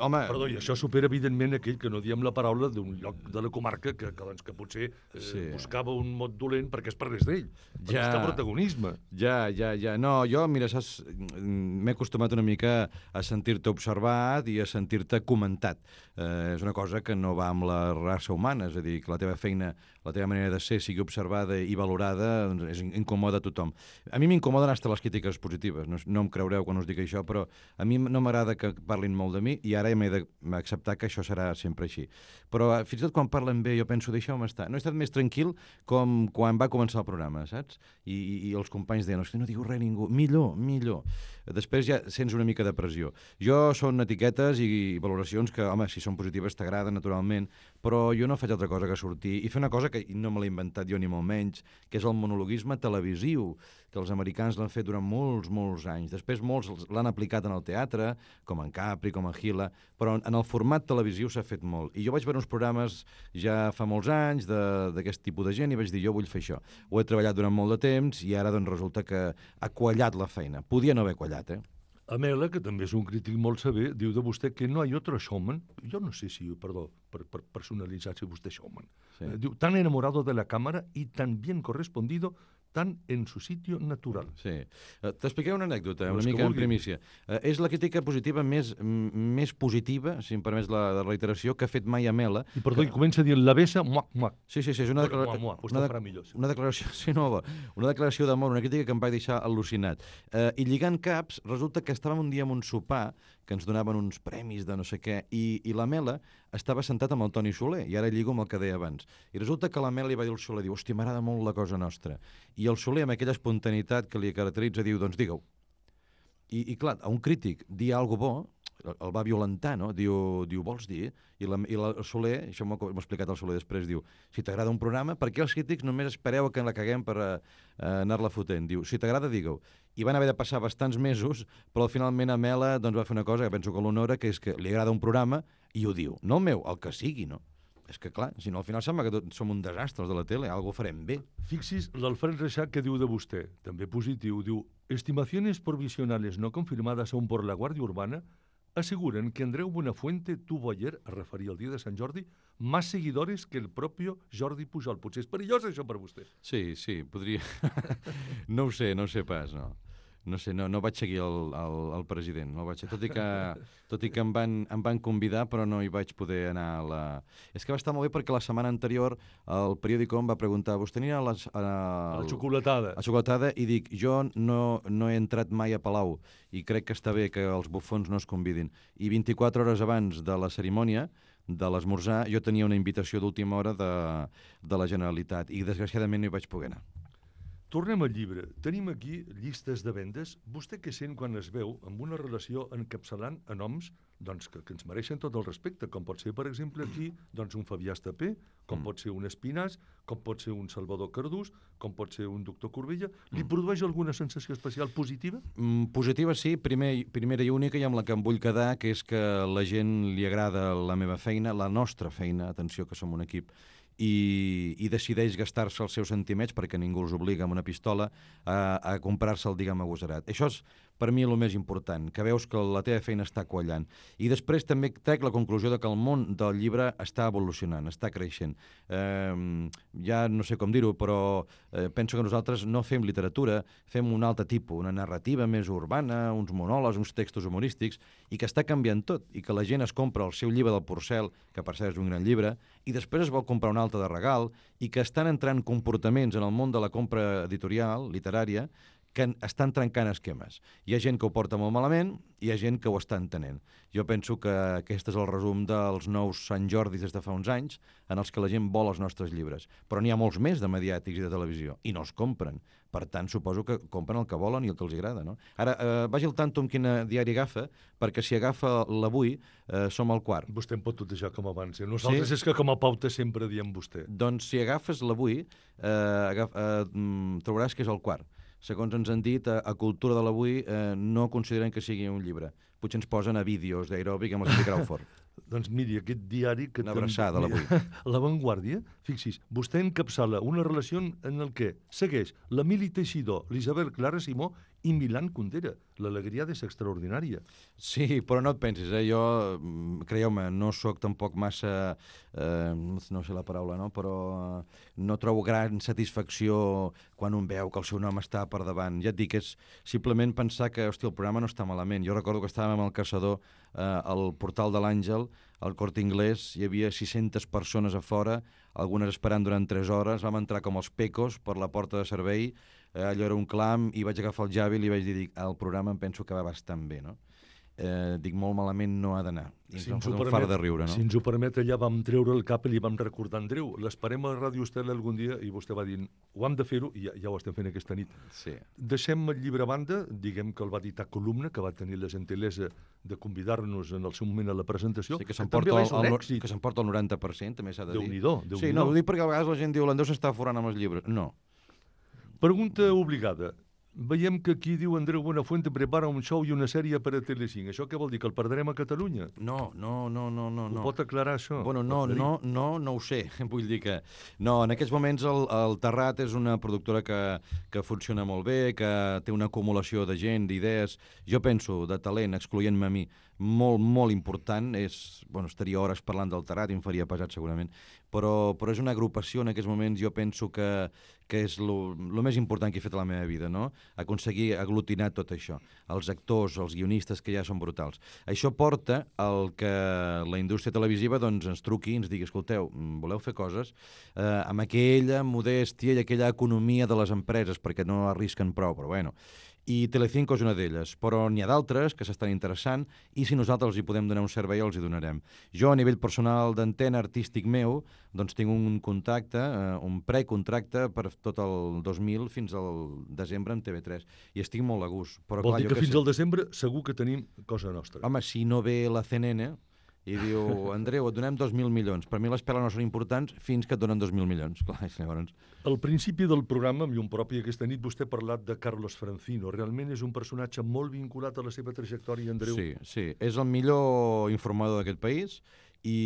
home... Perdó, i això supera, evidentment, aquell que no diem la paraula d'un lloc de la comarca que, que, doncs, que potser eh, Sí. buscava un mot dolent perquè es parlés d'ell. Perquè Ja. està protagonisme. Ja, ja, ja. No, jo, mira, saps, m'he acostumat una mica a sentir-te observat i a sentir-te comentat. Eh, és una cosa que no va amb la raça humana, és a dir, que la teva feina, la teva manera de ser sigui observada i valorada, doncs és in- incomoda a tothom. A mi m'incomoden hasta les crítiques positives, no, no em creureu quan us dic això, però a mi no m'agrada que parlin molt de mi i ara m'he d'acceptar que això serà sempre així. Però eh, fins i tot quan parlen bé jo penso, deixeu-me estar. No he estat més tranquil com quan va començar el programa, saps? I, i, i els companys deien, no diu res ningú. Millor, millor. Després ja sents una mica de pressió. Jo són etiquetes i valoracions que, home, si són positives t'agraden naturalment, però jo no faig altra cosa que sortir i fer una cosa que no me l'he inventat jo ni molt menys, que és el monologuisme televisiu, que els americans l'han fet durant molts, molts anys. Després molts l'han aplicat en el teatre, com en Capri, com en Gila, però en el format televisiu s'ha fet molt. I jo vaig veure uns programes ja fa molts anys d'aquest tipus de gent i vaig dir, jo vull fer això. Ho he treballat durant molt de temps i ara doncs, resulta que ha quallat la feina. Podia no haver quallat, eh? Amela, que també és un crític molt saber, diu de vostè que no hay otro showman, jo no sé si, perdó, per, per personalitzar si vostè showman, Sí. Eh, diu, tan enamorado de la cámara y tan bien correspondido, tan en su sitio natural. Sí. Eh, T'explicaré una anècdota, una que mica en primícia. Eh, és la crítica positiva més, més positiva, si em permets la, la reiteració, que ha fet mai Amela. I perdó, i comença dient la bessa, muac, muac. Sí, sí, sí, és una, declara... mua, mua, vostè una, farà millor, sí. una declaració, sí, no, va. una declaració d'amor, una crítica que em va deixar al·lucinat. Eh, I lligant caps, resulta que estàvem un dia en un sopar que ens donaven uns premis de no sé què, i, i la Mela estava sentat amb el Toni Soler, i ara lligo amb el que deia abans. I resulta que la Mela li va dir al Soler, diu, hòstia, m'agrada molt la cosa nostra. I el Soler, amb aquella espontaneïtat que li caracteritza, diu, doncs digue-ho. I, I clar, a un crític dir alguna bo, el, va violentar, no? Diu, diu vols dir? I, la, i la, el Soler, això m'ho ha explicat el Soler després, diu, si t'agrada un programa, per què els crítics només espereu a que la caguem per uh, anar-la fotent? Diu, si t'agrada, digue-ho. I van haver de passar bastants mesos, però finalment Amela doncs, va fer una cosa que penso que l'honora, que és que li agrada un programa i ho diu. No el meu, el que sigui, no? És que clar, si no al final sembla que tot, som un desastre de la tele, alguna farem bé. Fixis l'Alfred Reixac que diu de vostè, també positiu, diu Estimaciones provisionales no confirmadas aún por la Guardia Urbana aseguran que Andreu Buenafuente tuvo ayer, a referir al dia de Sant Jordi, más seguidores que el propio Jordi Pujol. Potser és perillós això per vostè. Sí, sí, podria... no ho sé, no ho sé pas, no. No sé, no, no vaig seguir el, el, el president, no el vaig. Tot i que, tot i que em, van, em van convidar, però no hi vaig poder anar a la... És que va estar molt bé perquè la setmana anterior el periòdico em va preguntar vostè anirà a, les, a, La al- xocolatada. a xocolatada i dic, jo no, no he entrat mai a Palau i crec que està bé que els bufons no es convidin. I 24 hores abans de la cerimònia, de l'esmorzar, jo tenia una invitació d'última hora de, de la Generalitat i desgraciadament no hi vaig poder anar. Tornem al llibre. Tenim aquí llistes de vendes. Vostè què sent quan es veu amb una relació encapçalant a noms doncs, que, que ens mereixen tot el respecte, com pot ser, per exemple, aquí doncs, un Fabià Estapé, com Mm. pot ser un Espinàs, com pot ser un Salvador Cardús, com pot ser un doctor Corbella. Li produeix alguna sensació especial positiva? Mm, positiva sí, primer, primera i única i amb la que em vull quedar, que és que la gent li agrada la meva feina, la nostra feina, atenció que som un equip, i, i decideix gastar-se els seus sentiments, perquè ningú els obliga amb una pistola, a, a comprar-se el diguem agosarat. Això és per mi el més important, que veus que la teva feina està quallant. I després també trec la conclusió de que el món del llibre està evolucionant, està creixent. Eh, ja no sé com dir-ho, però eh, penso que nosaltres no fem literatura, fem un altre tipus, una narrativa més urbana, uns monòlegs, uns textos humorístics, i que està canviant tot, i que la gent es compra el seu llibre del Porcel, que per cert és un gran llibre, i després es vol comprar un altre de regal, i que estan entrant comportaments en el món de la compra editorial, literària, que estan trencant esquemes. Hi ha gent que ho porta molt malament i hi ha gent que ho està entenent. Jo penso que aquest és el resum dels nous Sant Jordis des de fa uns anys en els que la gent vol els nostres llibres. Però n'hi ha molts més de mediàtics i de televisió i no els compren. Per tant, suposo que compren el que volen i el que els agrada. No? Ara, eh, vagi al tanto amb quin diari agafa, perquè si agafa l'avui, eh, som al quart. Vostè em pot tot això com abans. Nosaltres sí? és que com a pauta sempre diem vostè. Doncs si agafes l'avui, eh, agaf, eh, mm, trobaràs que és el quart segons ens han dit, a, a Cultura de l'Avui eh, no consideren que sigui un llibre. Potser ens posen a vídeos d'aeròbic amb el Santi Crawford. doncs miri, aquest diari... Que una abraçada, l'Avui. La Vanguardia, fixis, vostè encapçala una relació en el que segueix la Mili Teixidor, l'Isabel Clara Simó i Milan Kundera. L'alegria és extraordinària. Sí, però no et pensis, eh? jo, mm, creieu-me, no sóc tampoc massa, eh, no sé la paraula, no? però eh, no trobo gran satisfacció quan un veu que el seu nom està per davant. Ja et dic, és simplement pensar que, hosti, el programa no està malament. Jo recordo que estàvem amb el caçador eh, al portal de l'Àngel, al Cort Inglés, hi havia 600 persones a fora, algunes esperant durant 3 hores, vam entrar com els pecos per la porta de servei, allò era un clam, i vaig agafar el Javi i li vaig dir, dic, el programa em penso que va bastant bé, no? Eh, dic, molt malament no ha d'anar. I si ens ho permet, far de riure, no? Si ens ho permet, allà vam treure el cap i li vam recordar Andreu. L'esperem a Ràdio Estela algun dia i vostè va dir, ho hem de fer-ho i ja, ja ho estem fent aquesta nit. Sí. Deixem el llibre a banda, diguem que el va editar Columna, que va tenir la gentilesa de convidar-nos en el seu moment a la presentació. Sí, que s'emporta el, el, que s'emporta el 90%, també s'ha de dir. Déu-n'hi-do. Déu sí, no, ho dic perquè a vegades la gent diu l'Andreu s'està forant amb els llibres. No, Pregunta obligada. Veiem que aquí diu Andreu Buenafuente prepara un show i una sèrie per a Telecinc. Això què vol dir, que el perdrem a Catalunya? No, no, no, no, no. Ho pot aclarar, això? Bueno, no, no, no, no ho sé. Vull dir que... No, en aquests moments el, el Terrat és una productora que, que funciona molt bé, que té una acumulació de gent, d'idees, jo penso, de talent, excloent-me a mi, molt, molt important. És, bueno, estaria hores parlant del Terrat i em faria pesat segurament, però, però és una agrupació en aquests moments, jo penso que, que és el més important que he fet a la meva vida, no? Aconseguir aglutinar tot això. Els actors, els guionistes, que ja són brutals. Això porta al que la indústria televisiva doncs, ens truqui i ens digui, escolteu, voleu fer coses eh, amb aquella modèstia i aquella economia de les empreses, perquè no arrisquen prou, però bueno i Telecinco és una d'elles, però n'hi ha d'altres que s'estan interessant i si nosaltres els hi podem donar un servei els hi donarem. Jo, a nivell personal d'antena artístic meu, doncs tinc un contracte, eh, un precontracte per tot el 2000 fins al desembre amb TV3 i estic molt a gust. Però, Vol clar, dir que, que fins sé... al desembre segur que tenim cosa nostra. Home, si no ve la CNN, i diu, Andreu, et donem 2.000 milions. Per mi les peles no són importants fins que et donen 2.000 milions. Clar, llavors... Al principi del programa, amb llum propi aquesta nit, vostè ha parlat de Carlos Francino. Realment és un personatge molt vinculat a la seva trajectòria, Andreu? Sí, sí. És el millor informador d'aquest país i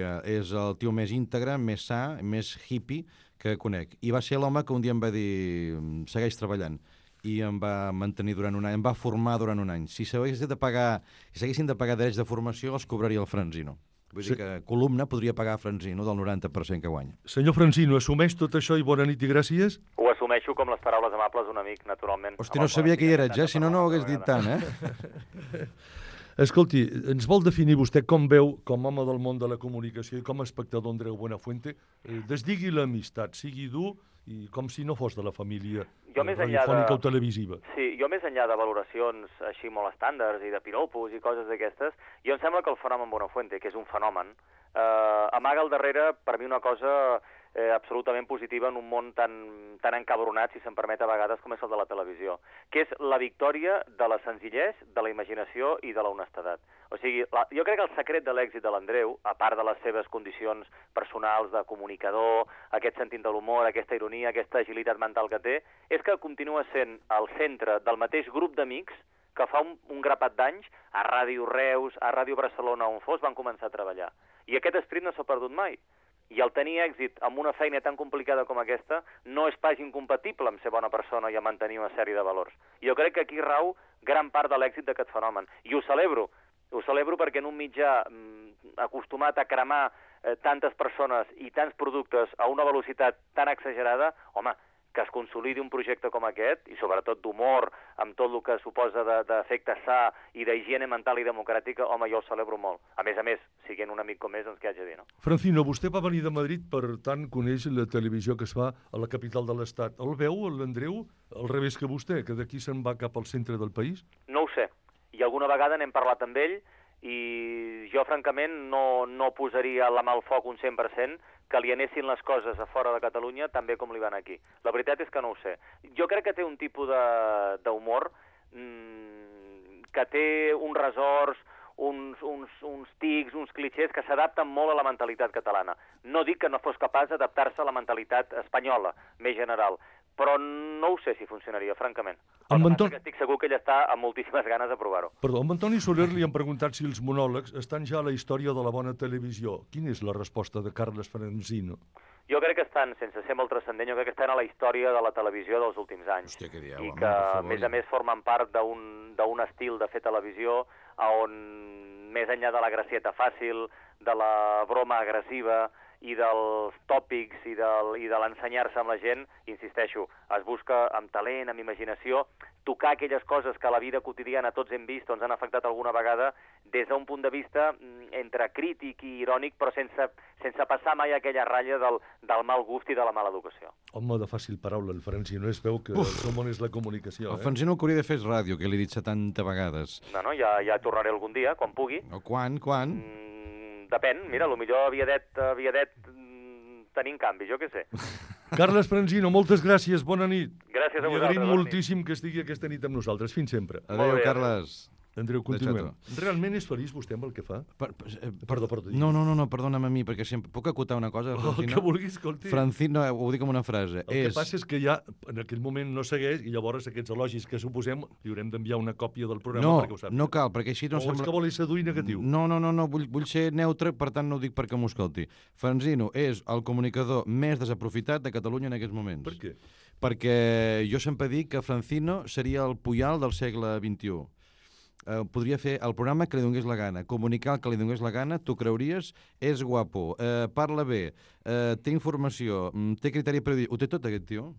eh, és el tio més íntegre, més sa, més hippie que conec. I va ser l'home que un dia em va dir segueix treballant i em va mantenir durant un any, em va formar durant un any. Si s'haguessin de pagar, si s'haguessin de pagar drets de formació, els cobraria el Franzino. Vull sí. dir que Columna podria pagar Franzino del 90% que guanya. Senyor Franzino, assumeix tot això i bona nit i gràcies? Ho assumeixo com les paraules amables d'un amic, naturalment. Hosti, no sabia que hi eres, ja, si no, no ho hagués dit tant, eh? Escolti, ens vol definir vostè com veu, com home del món de la comunicació i com a espectador Andreu Buenafuente, eh, desdigui l'amistat, sigui dur i com si no fos de la família jo més enllà de... o televisiva. Sí, jo més enllà de valoracions així molt estàndards i de piropos i coses d'aquestes, jo em sembla que el fenomen Bonafuente, que és un fenomen, eh, amaga al darrere per mi una cosa eh, absolutament positiva en un món tan, tan encabronat, si se'n permet a vegades, com és el de la televisió, que és la victòria de la senzillès, de la imaginació i de la honestedat. O sigui, la, jo crec que el secret de l'èxit de l'Andreu, a part de les seves condicions personals de comunicador, aquest sentit de l'humor, aquesta ironia, aquesta agilitat mental que té, és que continua sent el centre del mateix grup d'amics que fa un, un grapat d'anys a Ràdio Reus, a Ràdio Barcelona, on fos, van començar a treballar. I aquest esprit no s'ha perdut mai. I el tenir èxit amb una feina tan complicada com aquesta no és pas incompatible amb ser bona persona i a mantenir una sèrie de valors. Jo crec que aquí rau gran part de l'èxit d'aquest fenomen. I ho celebro. Ho celebro perquè en un mitjà mm, acostumat a cremar eh, tantes persones i tants productes a una velocitat tan exagerada, home, que es consolidi un projecte com aquest, i sobretot d'humor, amb tot el que suposa d'efecte de, sa i d'higiene mental i democràtica, home, jo ho celebro molt. A més a més, siguent un amic com és, doncs què haig de dir, no? Francino, vostè va venir de Madrid, per tant coneix la televisió que es fa a la capital de l'Estat. El veu, l'Andreu, al revés que vostè, que d'aquí se'n va cap al centre del país? No ho sé. I alguna vegada n'hem parlat amb ell, i jo, francament, no, no posaria la mà al foc un 100% que li anessin les coses a fora de Catalunya tan bé com li van aquí. La veritat és que no ho sé. Jo crec que té un tipus d'humor mmm, que té uns resorts, uns, uns, uns tics, uns clichés que s'adapten molt a la mentalitat catalana. No dic que no fos capaç d'adaptar-se a la mentalitat espanyola, més general, però no ho sé si funcionaria, francament. El que Anton... que estic segur que ell està amb moltíssimes ganes de provar-ho. Perdó, amb Antoni Soler li han preguntat si els monòlegs estan ja a la història de la bona televisió. Quina és la resposta de Carles Franzino? Jo crec que estan, sense ser molt transcendent, jo crec que estan a la història de la televisió dels últims anys. Hòstia, dieu, I home, que, a més a més, formen part d'un estil de fer televisió on, més enllà de la gracieta fàcil, de la broma agressiva, i dels tòpics i, del, i de l'ensenyar-se amb la gent, insisteixo, es busca amb talent, amb imaginació, tocar aquelles coses que a la vida quotidiana tots hem vist o ens han afectat alguna vegada des d'un punt de vista mm, entre crític i irònic, però sense, sense passar mai aquella ratlla del, del mal gust i de la mala educació. Home, de fàcil paraula, el Francino es veu que Uf. el seu món és la comunicació. El eh? El que hauria de fer ràdio, que l'he dit 70 vegades. No, no, ja, ja tornaré algun dia, quan pugui. O quan, quan? Mm, depèn, mira, millor aviadet, aviadet mm, tenint canvi, jo què sé. Carles Franzino, moltes gràcies, bona nit. Gràcies a vosaltres. I agraïm moltíssim que estigui aquesta nit amb nosaltres. Fins sempre. Adéu, Carles. Andreu, continuem. Realment és feliç vostè amb el que fa? Per, per, eh, perdó, perdó. No, no, no, no perdona'm a mi, perquè sempre... Puc acotar una cosa, Francino? El que vulguis, escolti. Francino, ho dic com una frase. El és... que passa és que ja en aquell moment no segueix i llavors aquests elogis que suposem li haurem d'enviar una còpia del programa no, perquè ho sàpiga. No cal, perquè així no o sembla... és que vol seduir negatiu? No, no, no, no vull, vull ser neutre, per tant no ho dic perquè m'ho escolti. Francino és el comunicador més desaprofitat de Catalunya en aquests moments. Per què? Perquè jo sempre dic que Francino seria el Puyal del segle XXI eh, podria fer el programa que li donés la gana, comunicar el que li donés la gana, tu creuries, és guapo, eh, parla bé, eh, té informació, mm, té criteri periodístic, ho té tot aquest tio?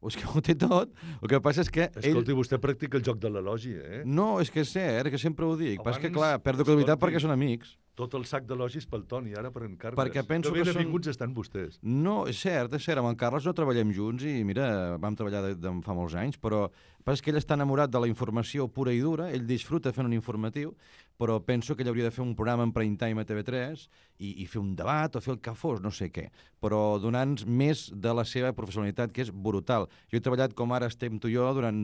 O és que ho té tot. El que passa és que Escolti, ell... vostè practica el joc de l'elogi, eh? No, és que és cert, que sempre ho dic. Abans, passa que, clar, perdo credibilitat perquè són amics. Tot el sac d'elogis pel Toni, ara per en Carles. Perquè penso que, que són... vinguts estan vostès. No, és cert, és cert. Amb en Carles no treballem junts i, mira, vam treballar de, de fa molts anys, però passa que ell està enamorat de la informació pura i dura, ell disfruta fent un informatiu, però penso que ell hauria de fer un programa en prime time a TV3 i, i fer un debat o fer el que fos, no sé què, però donant més de la seva professionalitat, que és brutal. Jo he treballat com ara estem tu i jo durant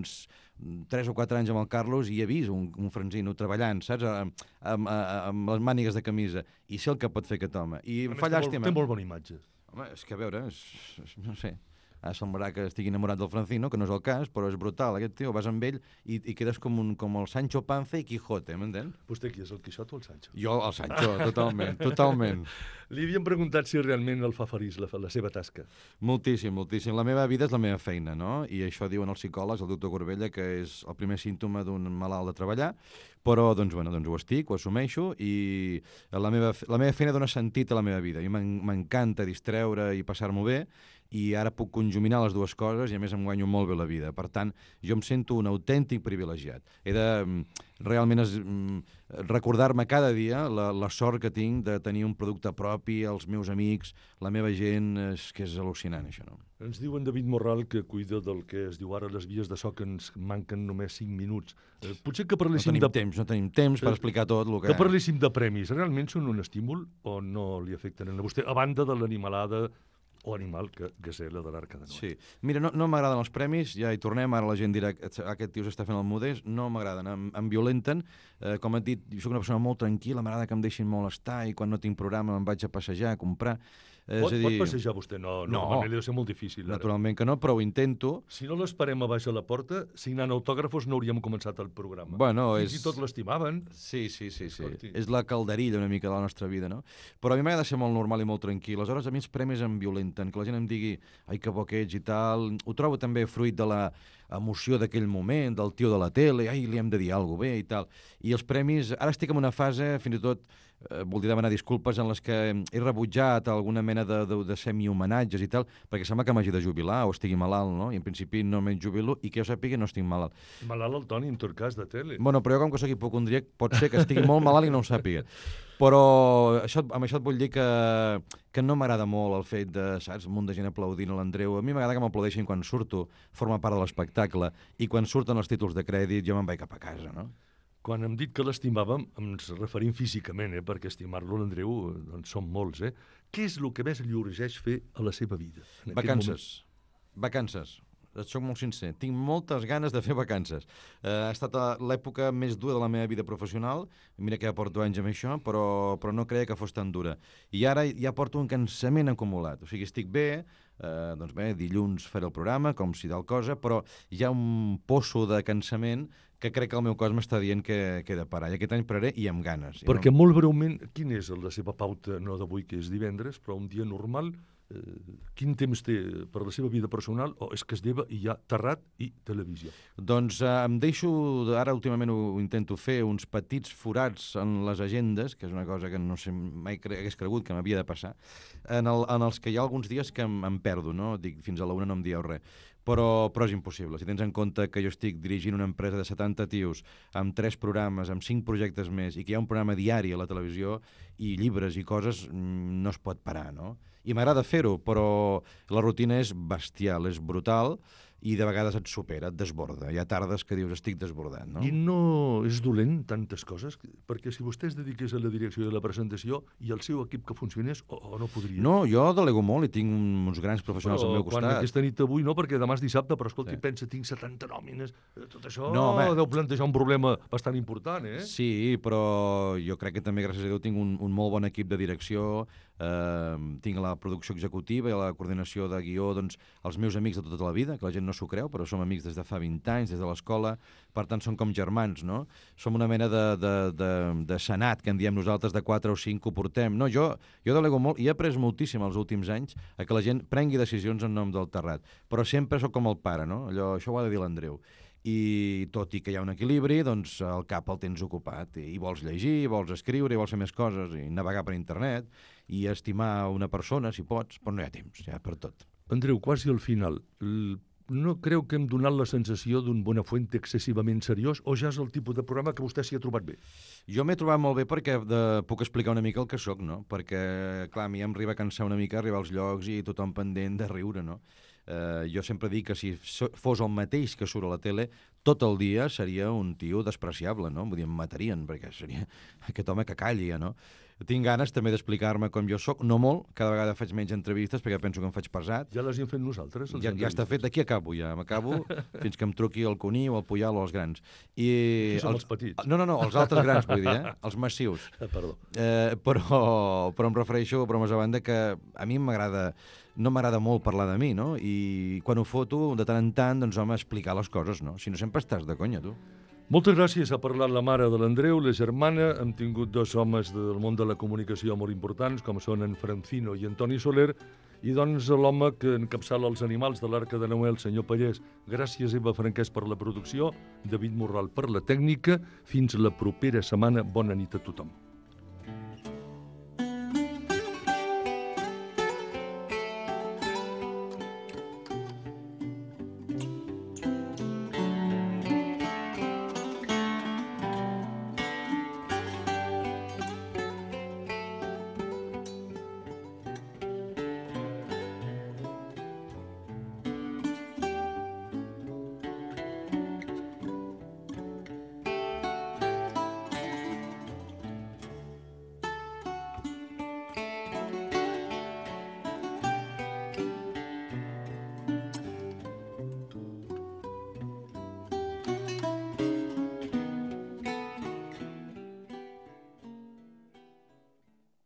3 o 4 anys amb el Carlos i he vist un, un franzino treballant, saps? Amb, amb, amb les mànigues de camisa. I sé el que pot fer aquest home. I em fa llàstima. Té molt bona imatge. Home, és que a veure, és, és, no sé semblarà que estigui enamorat del Francino, que no és el cas, però és brutal, aquest tio, vas amb ell i, i quedes com, un, com el Sancho Panza i Quijote, m'entén? Vostè qui és, el Quixot o el Sancho? Jo, el Sancho, totalment, totalment. Li havien preguntat si realment el fa feliç la, la seva tasca. Moltíssim, moltíssim. La meva vida és la meva feina, no? I això diuen els psicòlegs, el doctor Corbella, que és el primer símptoma d'un malalt de treballar, però doncs, bueno, doncs ho estic, ho assumeixo i la meva, la meva feina dona sentit a la meva vida. I m'encanta distreure i passar-m'ho bé i ara puc conjuminar les dues coses i a més em guanyo molt bé la vida. Per tant, jo em sento un autèntic privilegiat. He de mm, realment mm, recordar-me cada dia la, la sort que tinc de tenir un producte propi, els meus amics, la meva gent, és que és al·lucinant això, no? Ens diu en David Morral que cuida del que es diu ara les vies de so que ens manquen només 5 minuts. Eh, potser que parléssim no tenim de... temps, no tenim temps per eh, explicar tot el que... Que parléssim de premis. Realment són un estímul o no li afecten a vostè? A banda de l'animalada o animal que gasela de l'Arca de Noé. Sí. Mira, no, no m'agraden els premis, ja hi tornem, ara la gent dirà que aquest tio s'està fent el modest, no m'agraden, em, em violenten. Eh, com et dit, jo soc una persona molt tranquil·la, m'agrada que em deixin molt estar i quan no tinc programa me'n vaig a passejar, a comprar. Pot, és a pot dir, passejar vostè? No, no, No. deu ser molt difícil. Ara. naturalment que no, però ho intento. Si no l'esperem a baix a la porta, signant autògrafos no hauríem començat el programa. Bueno, Fins és- i tot l'estimaven. Sí, sí, sí, sí. Escolti. És la calderilla una mica de la nostra vida, no? Però a mi m'agrada ser molt normal i molt tranquil. Aleshores, a mi els premis em violenten, que la gent em digui ai, que bo que ets i tal. Ho trobo també fruit de la emoció d'aquell moment, del tio de la tele, ai, li hem de dir alguna bé i tal. I els premis, ara estic en una fase, fins i tot, eh, voldria demanar disculpes en les que he rebutjat alguna mena de, de, de semi-homenatges i tal, perquè sembla que m'hagi de jubilar o estigui malalt, no? I en principi no me'n jubilo i que jo sàpiga no estic malalt. Malalt el Toni, en tot cas, de tele. Bueno, però jo com que sóc hipocondríac pot ser que estigui molt malalt i no ho sàpiga. Però això, amb això et vull dir que, que no m'agrada molt el fet de, saps, un munt de gent aplaudint a l'Andreu. A mi m'agrada que m'aplaudeixin quan surto, forma part de l'espectacle, i quan surten els títols de crèdit jo me'n vaig cap a casa, no? Quan hem dit que l'estimàvem, ens referim físicament, eh? perquè estimar-lo, l'Andreu, doncs són molts. Eh? Què és el que més li urgeix fer a la seva vida? Vacances. Vacances. Et soc molt sincer. Tinc moltes ganes de fer vacances. Eh, ha estat eh, l'època més dura de la meva vida professional. Mira que ja porto anys amb això, però, però no creia que fos tan dura. I ara ja porto un cansament acumulat. O sigui, estic bé, eh, doncs bé, dilluns faré el programa, com si tal cosa, però hi ha un poço de cansament que crec que el meu cos m'està dient que, que he de parar. I aquest any pararé i amb ganes. Perquè no... molt breument, quina és la seva pauta, no d'avui que és divendres, però un dia normal, eh, quin temps té per la seva vida personal o és que es lleva i hi ha terrat i televisió? Doncs eh, em deixo, ara últimament ho, ho intento fer, uns petits forats en les agendes, que és una cosa que no sé, mai cre hagués cregut que m'havia de passar, en, el, en els que hi ha alguns dies que em, em perdo, no? Dic, fins a la una no em dieu res. Però, però és impossible. Si tens en compte que jo estic dirigint una empresa de 70 tios, amb tres programes, amb cinc projectes més, i que hi ha un programa diari a la televisió, i llibres i coses, mm, no es pot parar, no? I m'agrada fer-ho, però la rutina és bestial, és brutal, i de vegades et supera, et desborda. Hi ha tardes que dius estic desbordat, no? I no és dolent tantes coses? Perquè si vostè es dediqués a la direcció de la presentació i el seu equip que funcionés, o, o no podria? No, jo delego molt i tinc uns grans professionals Però al meu quan costat. aquesta nit avui no, perquè demà és dissabte, però escolti, Sí. sí. pensa, tinc 70 nòmines, eh, tot això No, home. deu plantejar un problema bastant important, eh? Sí, però jo crec que també, gràcies a Déu, tinc un, un molt bon equip de direcció, eh, tinc la producció executiva i la coordinació de guió, doncs, els meus amics de tota la vida, que la gent no s'ho creu, però som amics des de fa 20 anys, des de l'escola, per tant, som com germans, no? Som una mena de, de, de, de senat, que en diem nosaltres, de 4 o 5 que ho portem. No, jo, jo delego molt i he après moltíssim els últims anys a que la gent prengui decisions en nom del terrat, però sempre sóc com el pare, no? Allò, això ho ha de dir l'Andreu i tot i que hi ha un equilibri, doncs el cap el tens ocupat i vols llegir, i vols escriure, i vols fer més coses, i navegar per internet, i estimar una persona, si pots, però no hi ha temps, ja per tot. Andreu, quasi al final, no creu que hem donat la sensació d'un Buenafuente excessivament seriós o ja és el tipus de programa que vostè s'hi ha trobat bé? Jo m'he trobat molt bé perquè de, puc explicar una mica el que sóc, no? Perquè, clar, a mi em arriba a cansar una mica arribar als llocs i tothom pendent de riure, no? Eh, jo sempre dic que si fos el mateix que surt a la tele, tot el dia seria un tio despreciable, no? Vull dir, em matarien, perquè seria aquest home que calli, no? Tinc ganes també d'explicar-me com jo sóc, no molt, cada vegada faig menys entrevistes perquè penso que em faig pesat. Ja les hem fet nosaltres? els Ja, ja està fet, d'aquí acabo ja, m'acabo fins que em truqui el Cuní o el Puyal o els grans. I són els petits. No, no, no, els altres grans, vull dir, eh? els massius. Eh, Perdó. Eh, però, però em refereixo, bromes a banda, que a mi m'agrada no m'agrada molt parlar de mi, no? I quan ho foto, de tant en tant, doncs, home, explicar les coses, no? Si no sempre estàs de conya, tu. Moltes gràcies. Ha parlat la mare de l'Andreu, la germana. Hem tingut dos homes del món de la comunicació molt importants, com són en Francino i Antoni Soler, i doncs l'home que encapçala els animals de l'Arca de Noé, el senyor Pallès. Gràcies, Eva Franquès, per la producció, David Morral per la tècnica. Fins la propera setmana. Bona nit a tothom.